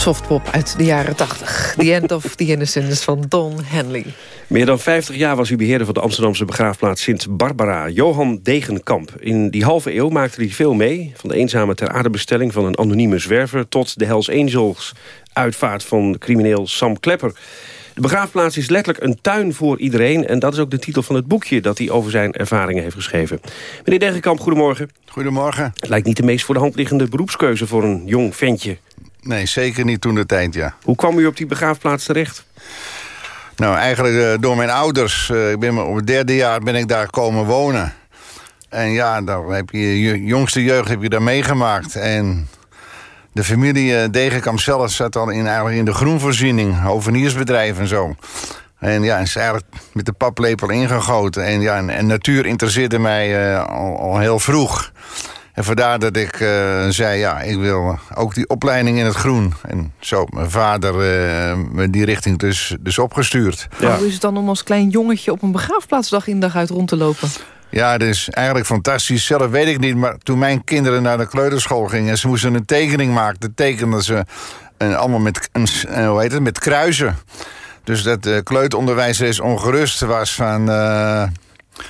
Softpop uit de jaren 80. The End of the Innocence van Don Henley. Meer dan 50 jaar was hij beheerder van de Amsterdamse begraafplaats Sint Barbara. Johan Degenkamp. In die halve eeuw maakte hij veel mee. Van de eenzame ter aardebestelling van een anonieme zwerver... tot de Hells Angels uitvaart van crimineel Sam Klepper. De begraafplaats is letterlijk een tuin voor iedereen... en dat is ook de titel van het boekje dat hij over zijn ervaringen heeft geschreven. Meneer Degenkamp, goedemorgen. Goedemorgen. Het lijkt niet de meest voor de hand liggende beroepskeuze voor een jong ventje. Nee, zeker niet toen de tijd, ja. Hoe kwam u op die begraafplaats terecht? Nou, eigenlijk eh, door mijn ouders. Eh, ik ben op het derde jaar ben ik daar komen wonen. En ja, dan heb je je jongste jeugd heb je daar meegemaakt. En de familie eh, Degenkamp zelf zat al in, eigenlijk in de groenvoorziening, hoveniersbedrijf en zo. En ja, is eigenlijk met de paplepel ingegoten. En ja, en, en natuur interesseerde mij al, al heel vroeg. En vandaar dat ik eh, zei, ja, ik wil ook die opleiding in het groen. En zo mijn vader eh, me die richting dus, dus opgestuurd. Maar Hoe is het dan om als klein jongetje op een begraafplaats dag in dag uit rond te lopen? Ja, dat is eigenlijk fantastisch. Zelf weet ik niet, maar toen mijn kinderen naar de kleuterschool gingen... en ze moesten een tekening maken, dan tekenden ze en allemaal met, een, eh, hoe heet het, met kruisen. Dus dat de kleuteronderwijzeres ongerust was van... eh,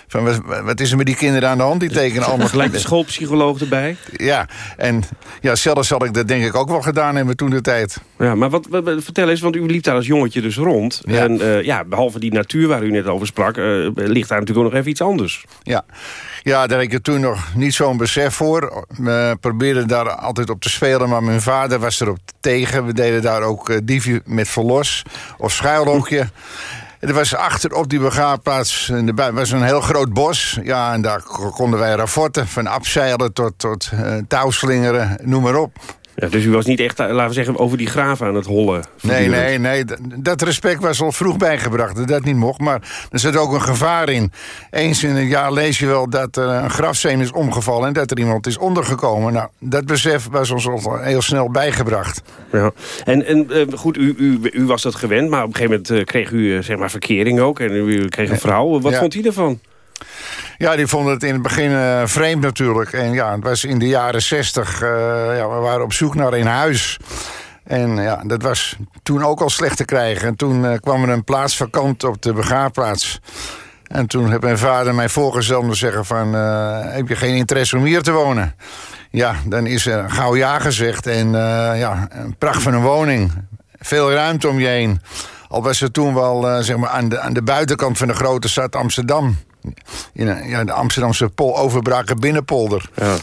van wat, is er met die kinderen aan de hand? Die tekenen allemaal Gelijk de schoolpsycholoog erbij. Ja, en ja, zelfs had ik dat denk ik ook wel gedaan hebben toen de tijd. Ja, maar wat, wat- vertel eens, want u liep daar als jongetje dus rond. En eh, ja, behalve die natuur waar u net over sprak... eh, ligt daar natuurlijk ook nog even iets anders. Ja. ja, daar had ik er toen nog niet zo'n besef voor. We probeerden daar altijd op te spelen, maar mijn vader was erop tegen. We deden daar ook diefje met verlos of Er was achter op die begraafplaats in de was een heel groot bos. Ja, en daar konden wij raffotten, van afzeilen tot, tot eh, touwslingeren, noem maar op. Ja, dus u was niet echt, eh, laten we zeggen, over die graven aan het hollen. Nee, nee, nee. Dat respect was al vroeg bijgebracht, dat dat niet mocht. Maar er zit ook een gevaar in. Eens in een jaar lees je wel dat er een grafsteen is omgevallen... en dat er iemand is ondergekomen. Nou, dat besef was ons al heel snel bijgebracht. Ja. En, en eh, goed, u, u, u was dat gewend, maar op een gegeven moment eh, kreeg u zeg maar verkering ook. En u kreeg een vrouw. Wat Ja. vond hij ervan? Ja, die vonden het in het begin eh, vreemd natuurlijk. En ja, het was in de jaren zestig. ja, we waren op zoek naar een huis. En ja, dat was toen ook al slecht te krijgen. En toen eh, kwam er een plaats vakant op de begraafplaats. En toen heeft mijn vader mij voorgesteld om te zeggen van... heb je geen interesse om hier te wonen? Ja, dan is er gauw ja gezegd. En ja, een pracht van een woning. Veel ruimte om je heen. Al was het toen wel zeg maar aan, de, aan de buitenkant van de grote stad Amsterdam. In een- ja, de Amsterdamse pol, overbraken binnenpolder. Ja.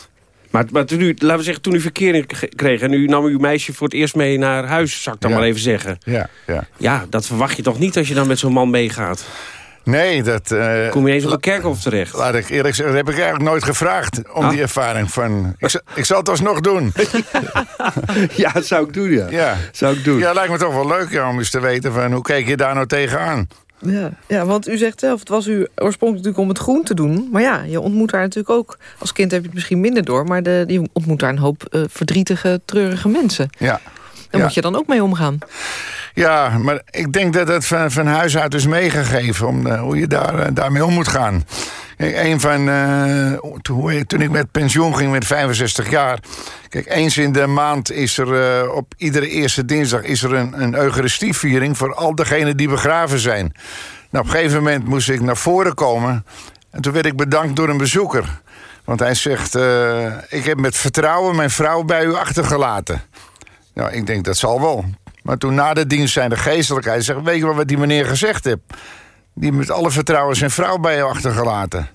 Maar, maar toen u, laten we zeggen, toen u verkering kreeg... en u nam uw meisje voor het eerst mee naar huis, zou ik dan Ja. maar even zeggen. Ja, ja. Ja, dat verwacht je toch niet als je dan met zo'n man meegaat? Nee, dat... eh, Kom je eens op een kerkhof terecht? Laat ik eerlijk zeggen, dat heb ik eigenlijk nooit gevraagd om Ah. die ervaring van... Ik, zal- ik zal het alsnog doen. ja, dat zou ik doen, ja. Ja. Zou ik doen. Ja, lijkt me toch wel leuk ja, om eens te weten van hoe kijk je daar nou tegenaan? Ja, ja, want u zegt zelf, het was u oorspronkelijk natuurlijk om het groen te doen. Maar ja, je ontmoet daar natuurlijk ook... Als kind heb je het misschien minder door... maar de, je ontmoet daar een hoop eh, verdrietige, treurige mensen. Ja. Daar Ja. moet je dan ook mee omgaan. Ja, maar ik denk dat het van, van huis uit is meegegeven... Om, eh, hoe je daar, eh, daarmee om moet gaan. Een van, eh, toen, ik- met pensioen ging met 65 jaar... Kijk, eens in de maand is er eh, op iedere eerste dinsdag... is er een, een eucharistieviering voor al degenen die begraven zijn. Nou, op een gegeven moment moest ik naar voren komen... en toen werd ik bedankt door een bezoeker. Want hij zegt, eh, ik heb met vertrouwen mijn vrouw bij u achtergelaten. Nou, ik denk, dat zal wel. Maar toen na de dienst zijn de geestelijkheid... zegt, weet je wat die meneer gezegd heeft? Die met alle vertrouwen zijn vrouw bij je achtergelaten.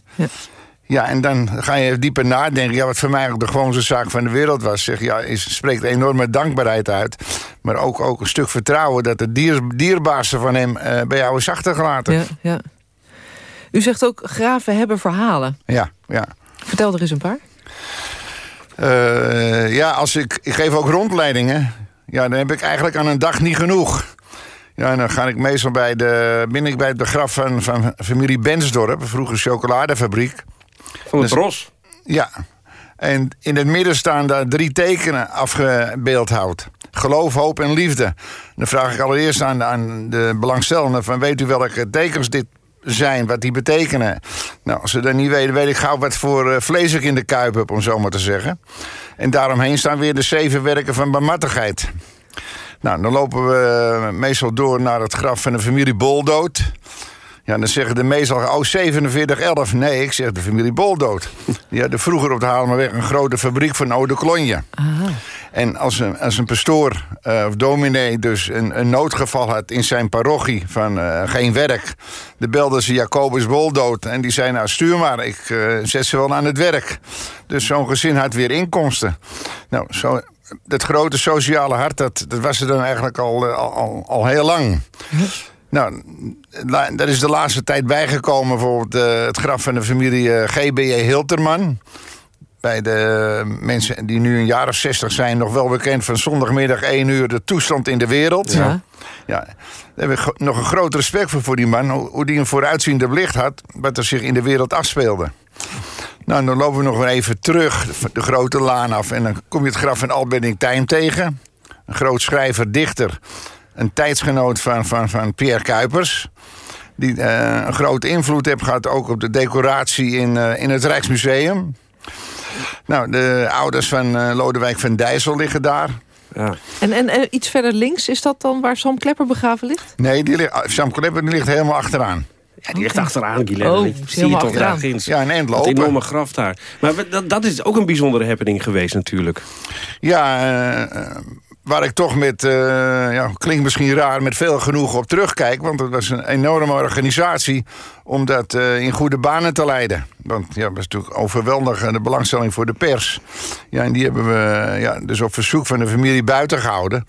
Ja. en dan ga je dieper nadenken. Ja, wat voor mij ook de gewoonste zaak van de wereld was. Zeg, ja, is, spreekt enorme dankbaarheid uit. Maar ook, ook een stuk vertrouwen dat het dier, dierbaarste van hem eh, bij jou is achtergelaten. Ja, ja. U zegt ook, graven hebben verhalen. ja. ja. Vertel er eens een paar. Eh, ja, als ik, ik geef ook rondleidingen. Ja, dan heb ik eigenlijk aan een dag niet genoeg. Ja, en dan ga ik meestal bij de, ben ik bij het begraf van, van familie Bensdorp, een vroege chocoladefabriek. Van het Dus- Ros? Ja. En in het midden staan daar drie tekenen afgebeeldhouwd. Geloof, hoop en liefde. Dan vraag ik allereerst aan, aan de belangstellenden... van weet u welke tekens dit zijn, wat die betekenen? Nou, als ze dat niet weten, weet ik gauw wat voor eh, vlees ik in de kuip heb... om zo maar te zeggen. En daaromheen staan weer de zeven werken van barmhartigheid. Nou, dan lopen we meestal door naar het graf van de familie Boldood. Ja, dan zeggen de meestal, oh, 4711. Nee, ik zeg de familie Boldood. Die hadden vroeger op de Haarlemmerweg een grote fabriek van oude klonje. En als een, als een pastoor eh, of dominee dus een, een noodgeval had in zijn parochie van eh, geen werk... dan belden ze Jacobus Boldood en die zei, nou stuur maar, ik eh, zet ze wel aan het werk. Dus zo'n gezin had weer inkomsten. Nou, zo, dat grote sociale hart, dat, dat was er dan eigenlijk al, eh, al, al, heel lang. Nou, daar is de laatste tijd bijgekomen bijvoorbeeld het graf van de familie eh, GBJ Hilterman. Bij de mensen die nu een jaar of 60 zijn, nog wel bekend van zondagmiddag 1 uur de toestand in de wereld. Ja. Ja, daar heb ik nog een groot respect voor, voor die man. Hoe, hoe die een vooruitziende blik had, wat er zich in de wereld afspeelde. Nou, dan lopen we nog weer even terug de grote laan af. En dan kom je het graf van Albert Tijm tegen. Een groot schrijver, dichter. Een tijdsgenoot van, van, van Pierre Kuipers. Die eh, een grote invloed heeft gehad ook op de decoratie in, eh, in het Rijksmuseum. Nou, de ouders van eh, Lodewijk van Dijssel liggen daar. Ja. En, en, en iets verder links, is dat dan waar Sam Klepper begraven ligt? Nee, die ligt, Sam Klepper die ligt helemaal achteraan. Ja, die ligt achteraan, Guilaine. Oh, zie je toch daar ginds. Ja, een eind Dat lopen. enorme graf daar. Maar we- dat, dat is ook een bijzondere happening geweest natuurlijk. Ja, eh, eh, waar ik toch met, eh, ja, klinkt misschien raar, met veel genoegen op terugkijk. Want het was een enorme organisatie om dat eh, in goede banen te leiden. Want ja, dat was natuurlijk overweldigende belangstelling voor de pers. Ja, en die hebben we ja, dus op verzoek van de familie buiten gehouden.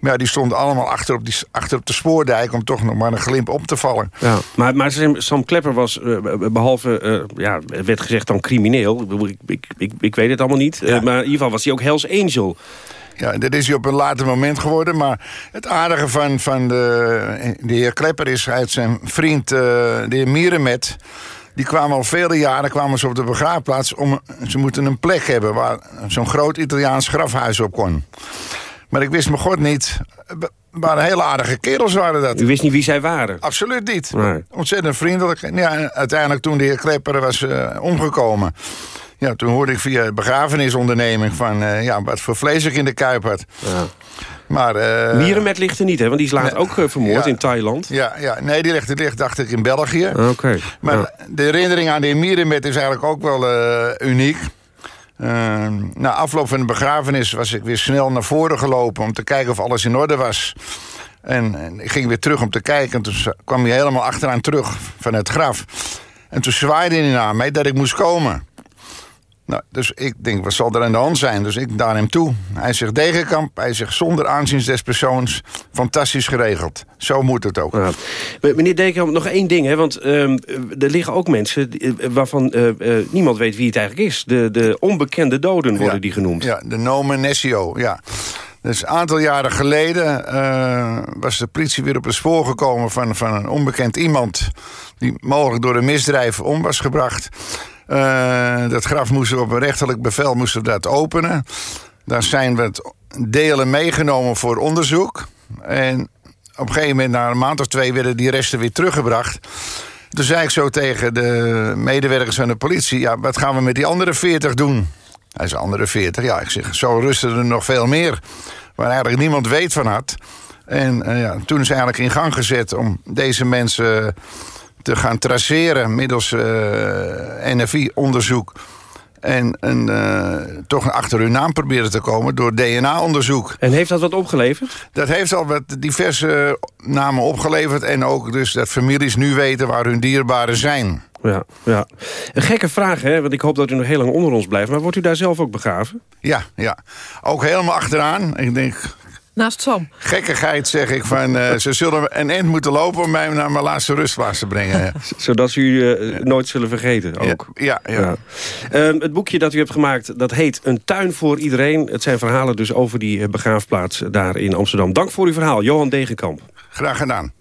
Maar ja, die stonden allemaal achter op, die, achter op de spoordijk om toch nog maar een glimp op te vallen. Ja. Maar, maar Sam, Klepper was, eh, behalve, eh, ja, werd gezegd dan crimineel. Ik, ik, ik, ik, weet het allemaal niet. Eh, maar in ieder geval was hij ook Hells Angel. Ja, dat is hij op een later moment geworden. Maar het aardige van, van de, de heer Klepper is uit zijn vriend, eh, de heer Mierenmet. Die kwamen al vele jaren kwamen ze op de begraafplaats. Om, ze moeten een plek hebben waar zo'n groot Italiaans grafhuis op kon. Maar ik wist me god niet. Waren hele aardige kerels waren dat. U wist niet wie zij waren? Absoluut niet. Nee. Ontzettend vriendelijk. Ja, en uiteindelijk toen de heer Klepper was eh, omgekomen... Ja, toen hoorde ik via de begrafenisonderneming van... eh, ja, wat voor vlees ik in de kuip had. Maar, eh, Mierenmet ligt er niet, hè? Want die is later ook eh, vermoord Ja. in Thailand. Ja, ja, nee, die ligt, die ligt dacht ik in België. Oké. Maar Ja. de herinnering aan de Mierenmet is eigenlijk ook wel uniek. Eh, na afloop van de begrafenis was ik weer snel naar voren gelopen... om te kijken of alles in orde was. En, en ik ging weer terug om te kijken. En toen kwam hij helemaal achteraan terug van het graf. En toen zwaaide hij naar mij dat ik moest komen. Nou, dus ik denk, wat zal er aan de hand zijn? Dus ik naar hem toe. Hij zegt Degenkamp, hij zegt zonder aanzien des persoons... fantastisch geregeld. Zo moet het ook. Ja. Maar Meneer Dekamp, nog één ding. Hè, want ehm, er liggen ook mensen eh, waarvan eh, eh, niemand weet wie het eigenlijk is. De, de onbekende doden worden Ja. die genoemd. Ja, de Nomen Nessio, ja. Dus een aantal jaren geleden eh, was de politie weer op het spoor gekomen van, van een onbekend iemand... die mogelijk door een misdrijf om was gebracht. Eh, dat graf moesten we op een rechterlijk bevel moesten we dat openen. Daar zijn wat delen meegenomen voor onderzoek. En op een gegeven moment, na een maand of twee, werden die resten weer teruggebracht. Toen zei ik zo tegen de medewerkers van de politie... ja, wat gaan we met die andere 40 doen? Hij zei, andere 40? Ja, ik zeg, zo rusten er nog veel meer. Waar eigenlijk niemand weet van had. En eh, ja, toen is eigenlijk in gang gezet om deze mensen te gaan traceren... middels eh, NFI-onderzoek. En, en eh, toch achter hun naam proberen te komen door DNA-onderzoek. En heeft dat wat opgeleverd? Dat heeft al wat diverse namen opgeleverd. En ook dus dat families nu weten waar hun dierbaren zijn. Ja, ja. Een gekke vraag, hè? Want ik hoop dat u nog heel lang onder ons blijft. Maar wordt u daar zelf ook begraven? Ja, ja. Ook helemaal achteraan. Ik denk, Naast Sam. gekkigheid zeg ik van... eh, ze zullen een eind moeten lopen om mij naar mijn laatste rustplaats te brengen. Zodat ze u eh, nooit zullen vergeten ook. Ja, ja. Ehm, het boekje dat u hebt gemaakt, dat heet Een tuin voor iedereen. Het zijn verhalen dus over die eh, begraafplaats daar in Amsterdam. Dank voor uw verhaal, Johan Degenkamp. Graag gedaan.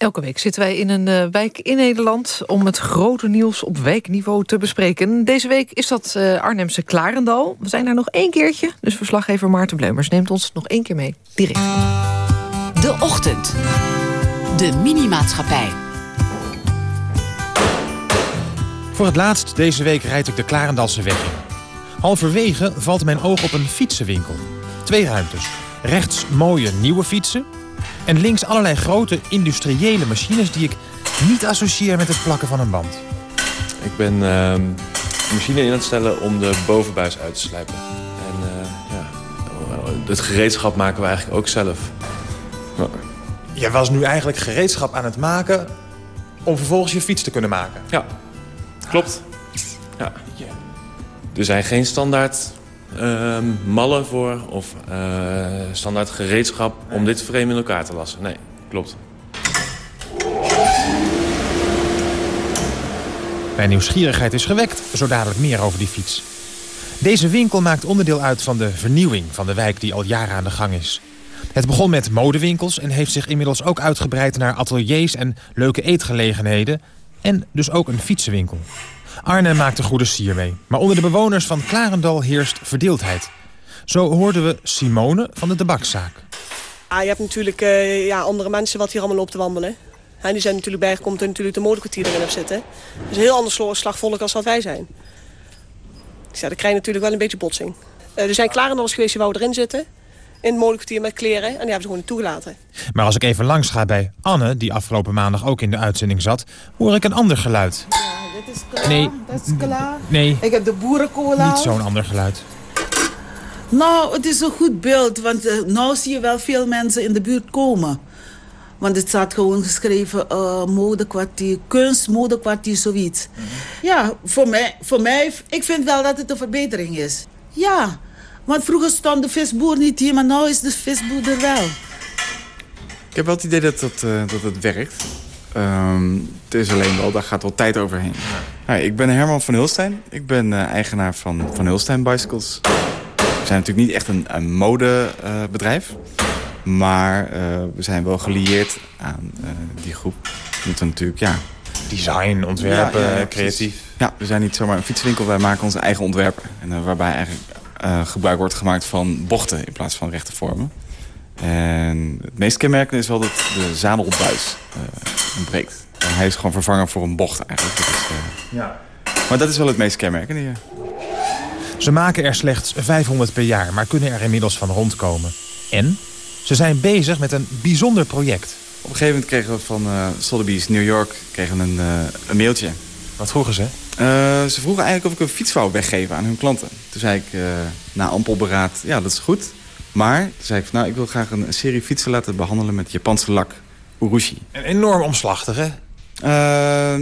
Elke week zitten wij in een eh, wijk in Nederland... om het grote nieuws op wijkniveau te bespreken. Deze week is dat eh, Arnhemse Klarendal. We zijn daar nog één keertje, dus verslaggever Maarten Bleumers... neemt ons nog één keer mee, direct. De Ochtend. De Minimaatschappij. Voor het laatst deze week rijd ik de Klarendalse weg in. Halverwege valt mijn oog op een fietsenwinkel. Twee ruimtes. Rechts mooie nieuwe fietsen. En links allerlei grote industriële machines die ik niet associeer met het plakken van een band. Ik ben ehm, een machine in aan het stellen om de bovenbuis uit te slijpen. En eh, ja, het gereedschap maken we eigenlijk ook zelf. Ja. Jij was nu eigenlijk gereedschap aan het maken om vervolgens je fiets te kunnen maken. Ja, klopt. Ja. Er zijn geen standaard ehm, mallen voor of eh, standaard gereedschap om dit frame in elkaar te lassen. Nee, klopt. Mijn nieuwsgierigheid is gewekt, zo dadelijk meer over die fiets. Deze winkel maakt onderdeel uit van de vernieuwing van de wijk die al jaren aan de gang is. Het begon met modewinkels en heeft zich inmiddels ook uitgebreid naar ateliers en leuke eetgelegenheden. En dus ook een fietsenwinkel. Arne maakt er goede sier mee. Maar onder de bewoners van Klarendal heerst verdeeldheid. Zo hoorden we Simone van de tabakszaak. Ah, je hebt natuurlijk eh, ja, andere mensen wat hier allemaal op te wandelen. En die zijn natuurlijk bijgekomen toen natuurlijk de modekwartier erin zitten. Dus een heel ander slagvolk als wat wij zijn. Dus ja, dan krijg je natuurlijk wel een beetje botsing. Eh, er zijn Klarendals geweest die wou erin zitten. In het modekwartier met kleren. En die hebben ze gewoon niet toegelaten. Maar als ik even langs ga bij Anne, die afgelopen maandag ook in de uitzending zat... hoor ik een ander geluid. Dit is klaar. Nee. Dat is klaar. Nee, Ik heb de boerenkool niet zo'n ander geluid. Nou, het is een goed beeld, want uh, nou zie je wel veel mensen in de buurt komen. Want het staat gewoon geschreven eh, modekwartier, kunstmodekwartier, zoiets. Ja, voor mij, voor mij, ik vind wel dat het een verbetering is. Ja, want vroeger stond de visboer niet hier, maar nu is de visboer er wel. Ik heb wel het idee dat, dat, eh, dat het werkt. Ehm, het is alleen wel, daar gaat wel tijd overheen. Hi, ik ben Herman van Hulstein. Ik ben eh, eigenaar van Van Hulstein Bicycles. We zijn natuurlijk niet echt een, een modebedrijf. maar eh, we zijn wel gelieerd aan eh, die groep. We moeten natuurlijk, ja... Design, ontwerpen, creatief. Ja, we zijn niet zomaar een fietswinkel. Wij maken onze eigen ontwerpen. En, waarbij eigenlijk gebruik wordt gemaakt van bochten in plaats van rechte vormen. En het meest kenmerkende is wel dat de zadelbuis uh, ontbreekt. En hij is gewoon vervangen voor een bocht eigenlijk. Dat is, ja. Maar dat is wel het meest kenmerkende hier. Ze maken er slechts 500 per jaar, maar kunnen er inmiddels van rondkomen. En ze zijn bezig met een bijzonder project. Op een gegeven moment kregen we van uh, Sotheby's New York kregen een, uh, een mailtje. Wat vroegen ze? Uh, ze vroegen eigenlijk of ik een fiets wou weggeven aan hun klanten. Toen zei ik na ampel beraad, ja dat is goed. Maar toen zei ik, van, nou ik wil graag een, een serie fietsen laten behandelen met Japanse lak. Urushi. En enorm omslachtig hè?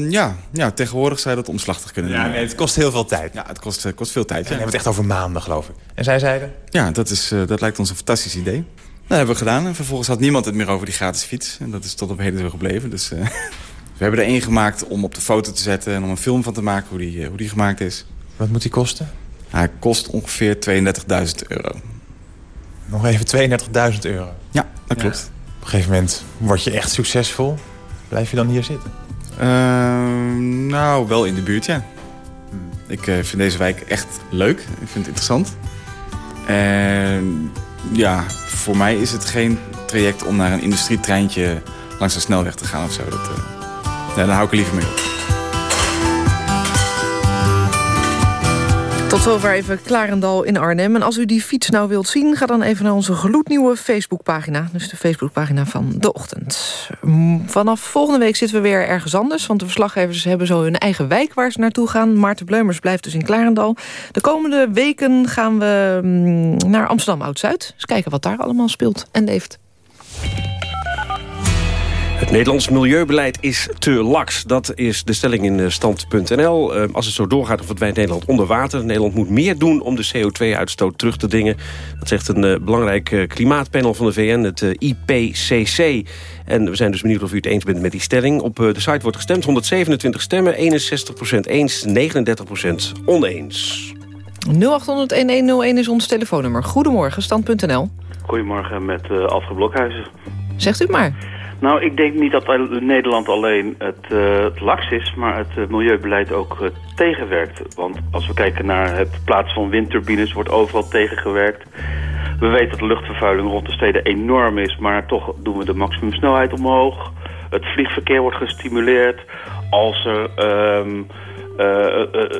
ja, ja, tegenwoordig zou je dat omslachtig kunnen doen. Ja, nee, het kost heel veel tijd. Ja, het kost, kost veel tijd. Ja, we hebben het echt over maanden, geloof ik. En zij zeiden? Ja, dat, is, dat lijkt ons een fantastisch idee. Dat hebben we gedaan. En vervolgens had niemand het meer over die gratis fiets. En dat is tot op heden zo gebleven. Dus uh, we hebben er één gemaakt om op de foto te zetten... en om een film van te maken hoe die, hoe die gemaakt is. Wat moet die kosten? Hij kost ongeveer 32.000 euro. Nog even 32.000 euro? Ja, dat klopt. Op een gegeven moment word je echt succesvol. Blijf je dan hier zitten? Uh, nou, wel in de buurt, ja. Ik vind deze wijk echt leuk. Ik vind het interessant. En ja, voor mij is het geen traject om naar een industrietreintje langs de snelweg te gaan of zo. Dat, uh, nee, daar hou ik er liever mee op. Tot zover even Klarendal in Arnhem. En als u die fiets nou wilt zien, ga dan even naar onze gloednieuwe Facebookpagina. Dus de Facebookpagina van De Ochtend. Vanaf volgende week zitten we weer ergens anders. Want de verslaggevers hebben zo hun eigen wijk waar ze naartoe gaan. Maarten Bleumers blijft dus in Klarendal. De komende weken gaan we naar Amsterdam Oud-Zuid. Dus kijken wat daar allemaal speelt en leeft. Het Nederlands milieubeleid is te laks. Dat is de stelling in stand.nl. Uh, als het zo doorgaat, verdwijnt Nederland onder water. Nederland moet meer doen om de CO2-uitstoot terug te dingen. Dat zegt een uh, belangrijk uh, klimaatpanel van de VN, het IPCC. En we zijn dus benieuwd of u het eens bent met die stelling. Op de site wordt gestemd, 127 stemmen, 61% eens, 39% oneens. 0800-1101 is ons telefoonnummer. Goedemorgen, stand.nl. Goedemorgen met Alfred Blokhuizen. Zegt u maar. Nou, ik denk niet dat Nederland alleen het, uh, laks is, maar het uh, milieubeleid ook uh, tegenwerkt. Want als we kijken naar het plaatsen van windturbines, wordt overal tegengewerkt. We weten dat de luchtvervuiling rond de steden enorm is, maar toch doen we de maximumsnelheid omhoog. Het vliegverkeer wordt gestimuleerd. Als er um, eh, eh,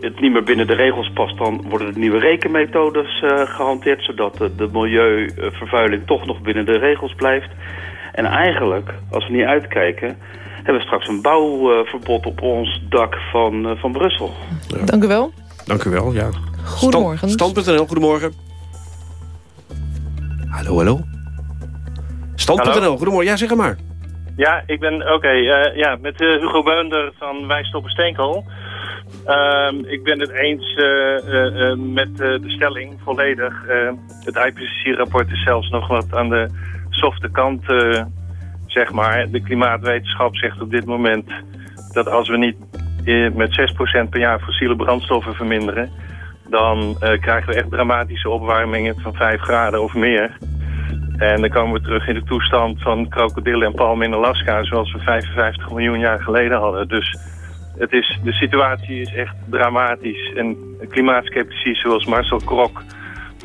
het, niet meer binnen de regels past, dan worden de nieuwe rekenmethodes eh, gehanteerd, zodat de milieuvervuiling toch nog binnen de regels blijft. En eigenlijk, als we niet uitkijken, hebben we straks een bouwverbod op ons dak van, eh, van Brussel. Dank u wel. Dank u wel, ja. Goedemorgen. Stand.nl, goedemorgen. Hallo, hallo. Stand.nl, goedemorgen. Ja, zeg het maar. Ja, ik ben oké. eh, ja, met eh, Hugo Beunder van Wij Stoppen Steenkool. Ehm, ik ben het eens eh, eh, eh, met eh, de stelling volledig. Eh, het IPCC-rapport is zelfs nog wat aan de softe kant, eh, zeg maar. De klimaatwetenschap zegt op dit moment dat als we niet eh, met 6% per jaar fossiele brandstoffen verminderen... dan eh, krijgen we echt dramatische opwarmingen van 5 graden of meer. En dan komen we terug in de toestand van krokodillen en palmen in Alaska... zoals we 55 miljoen jaar geleden hadden. Dus het is, de situatie is echt dramatisch. En klimaatskeptici zoals Marcel Krok...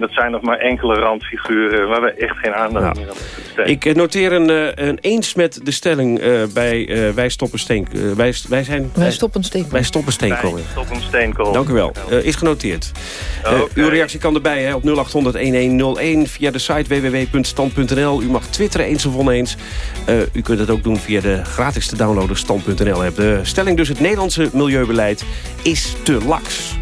dat zijn nog maar enkele randfiguren... waar we echt geen aandacht meer aan besteed. Ik eh, noteer een, eh, een eens met de stelling eh, bij eh, Wij Stoppen Steenkool. Eh, wij, wij, zijn, Wij stoppen steenkool. Wij Stoppen Steenkool. Wij stoppen steenkool. Dank u wel. Eh, is genoteerd. Uw reactie kan erbij hè, op 0800-1101 via de site www.stand.nl. U mag twitteren eens of oneens. Eh, u kunt het ook doen via de gratis te downloaden stand.nl app. De stelling dus het Nederlandse milieubeleid is te laks.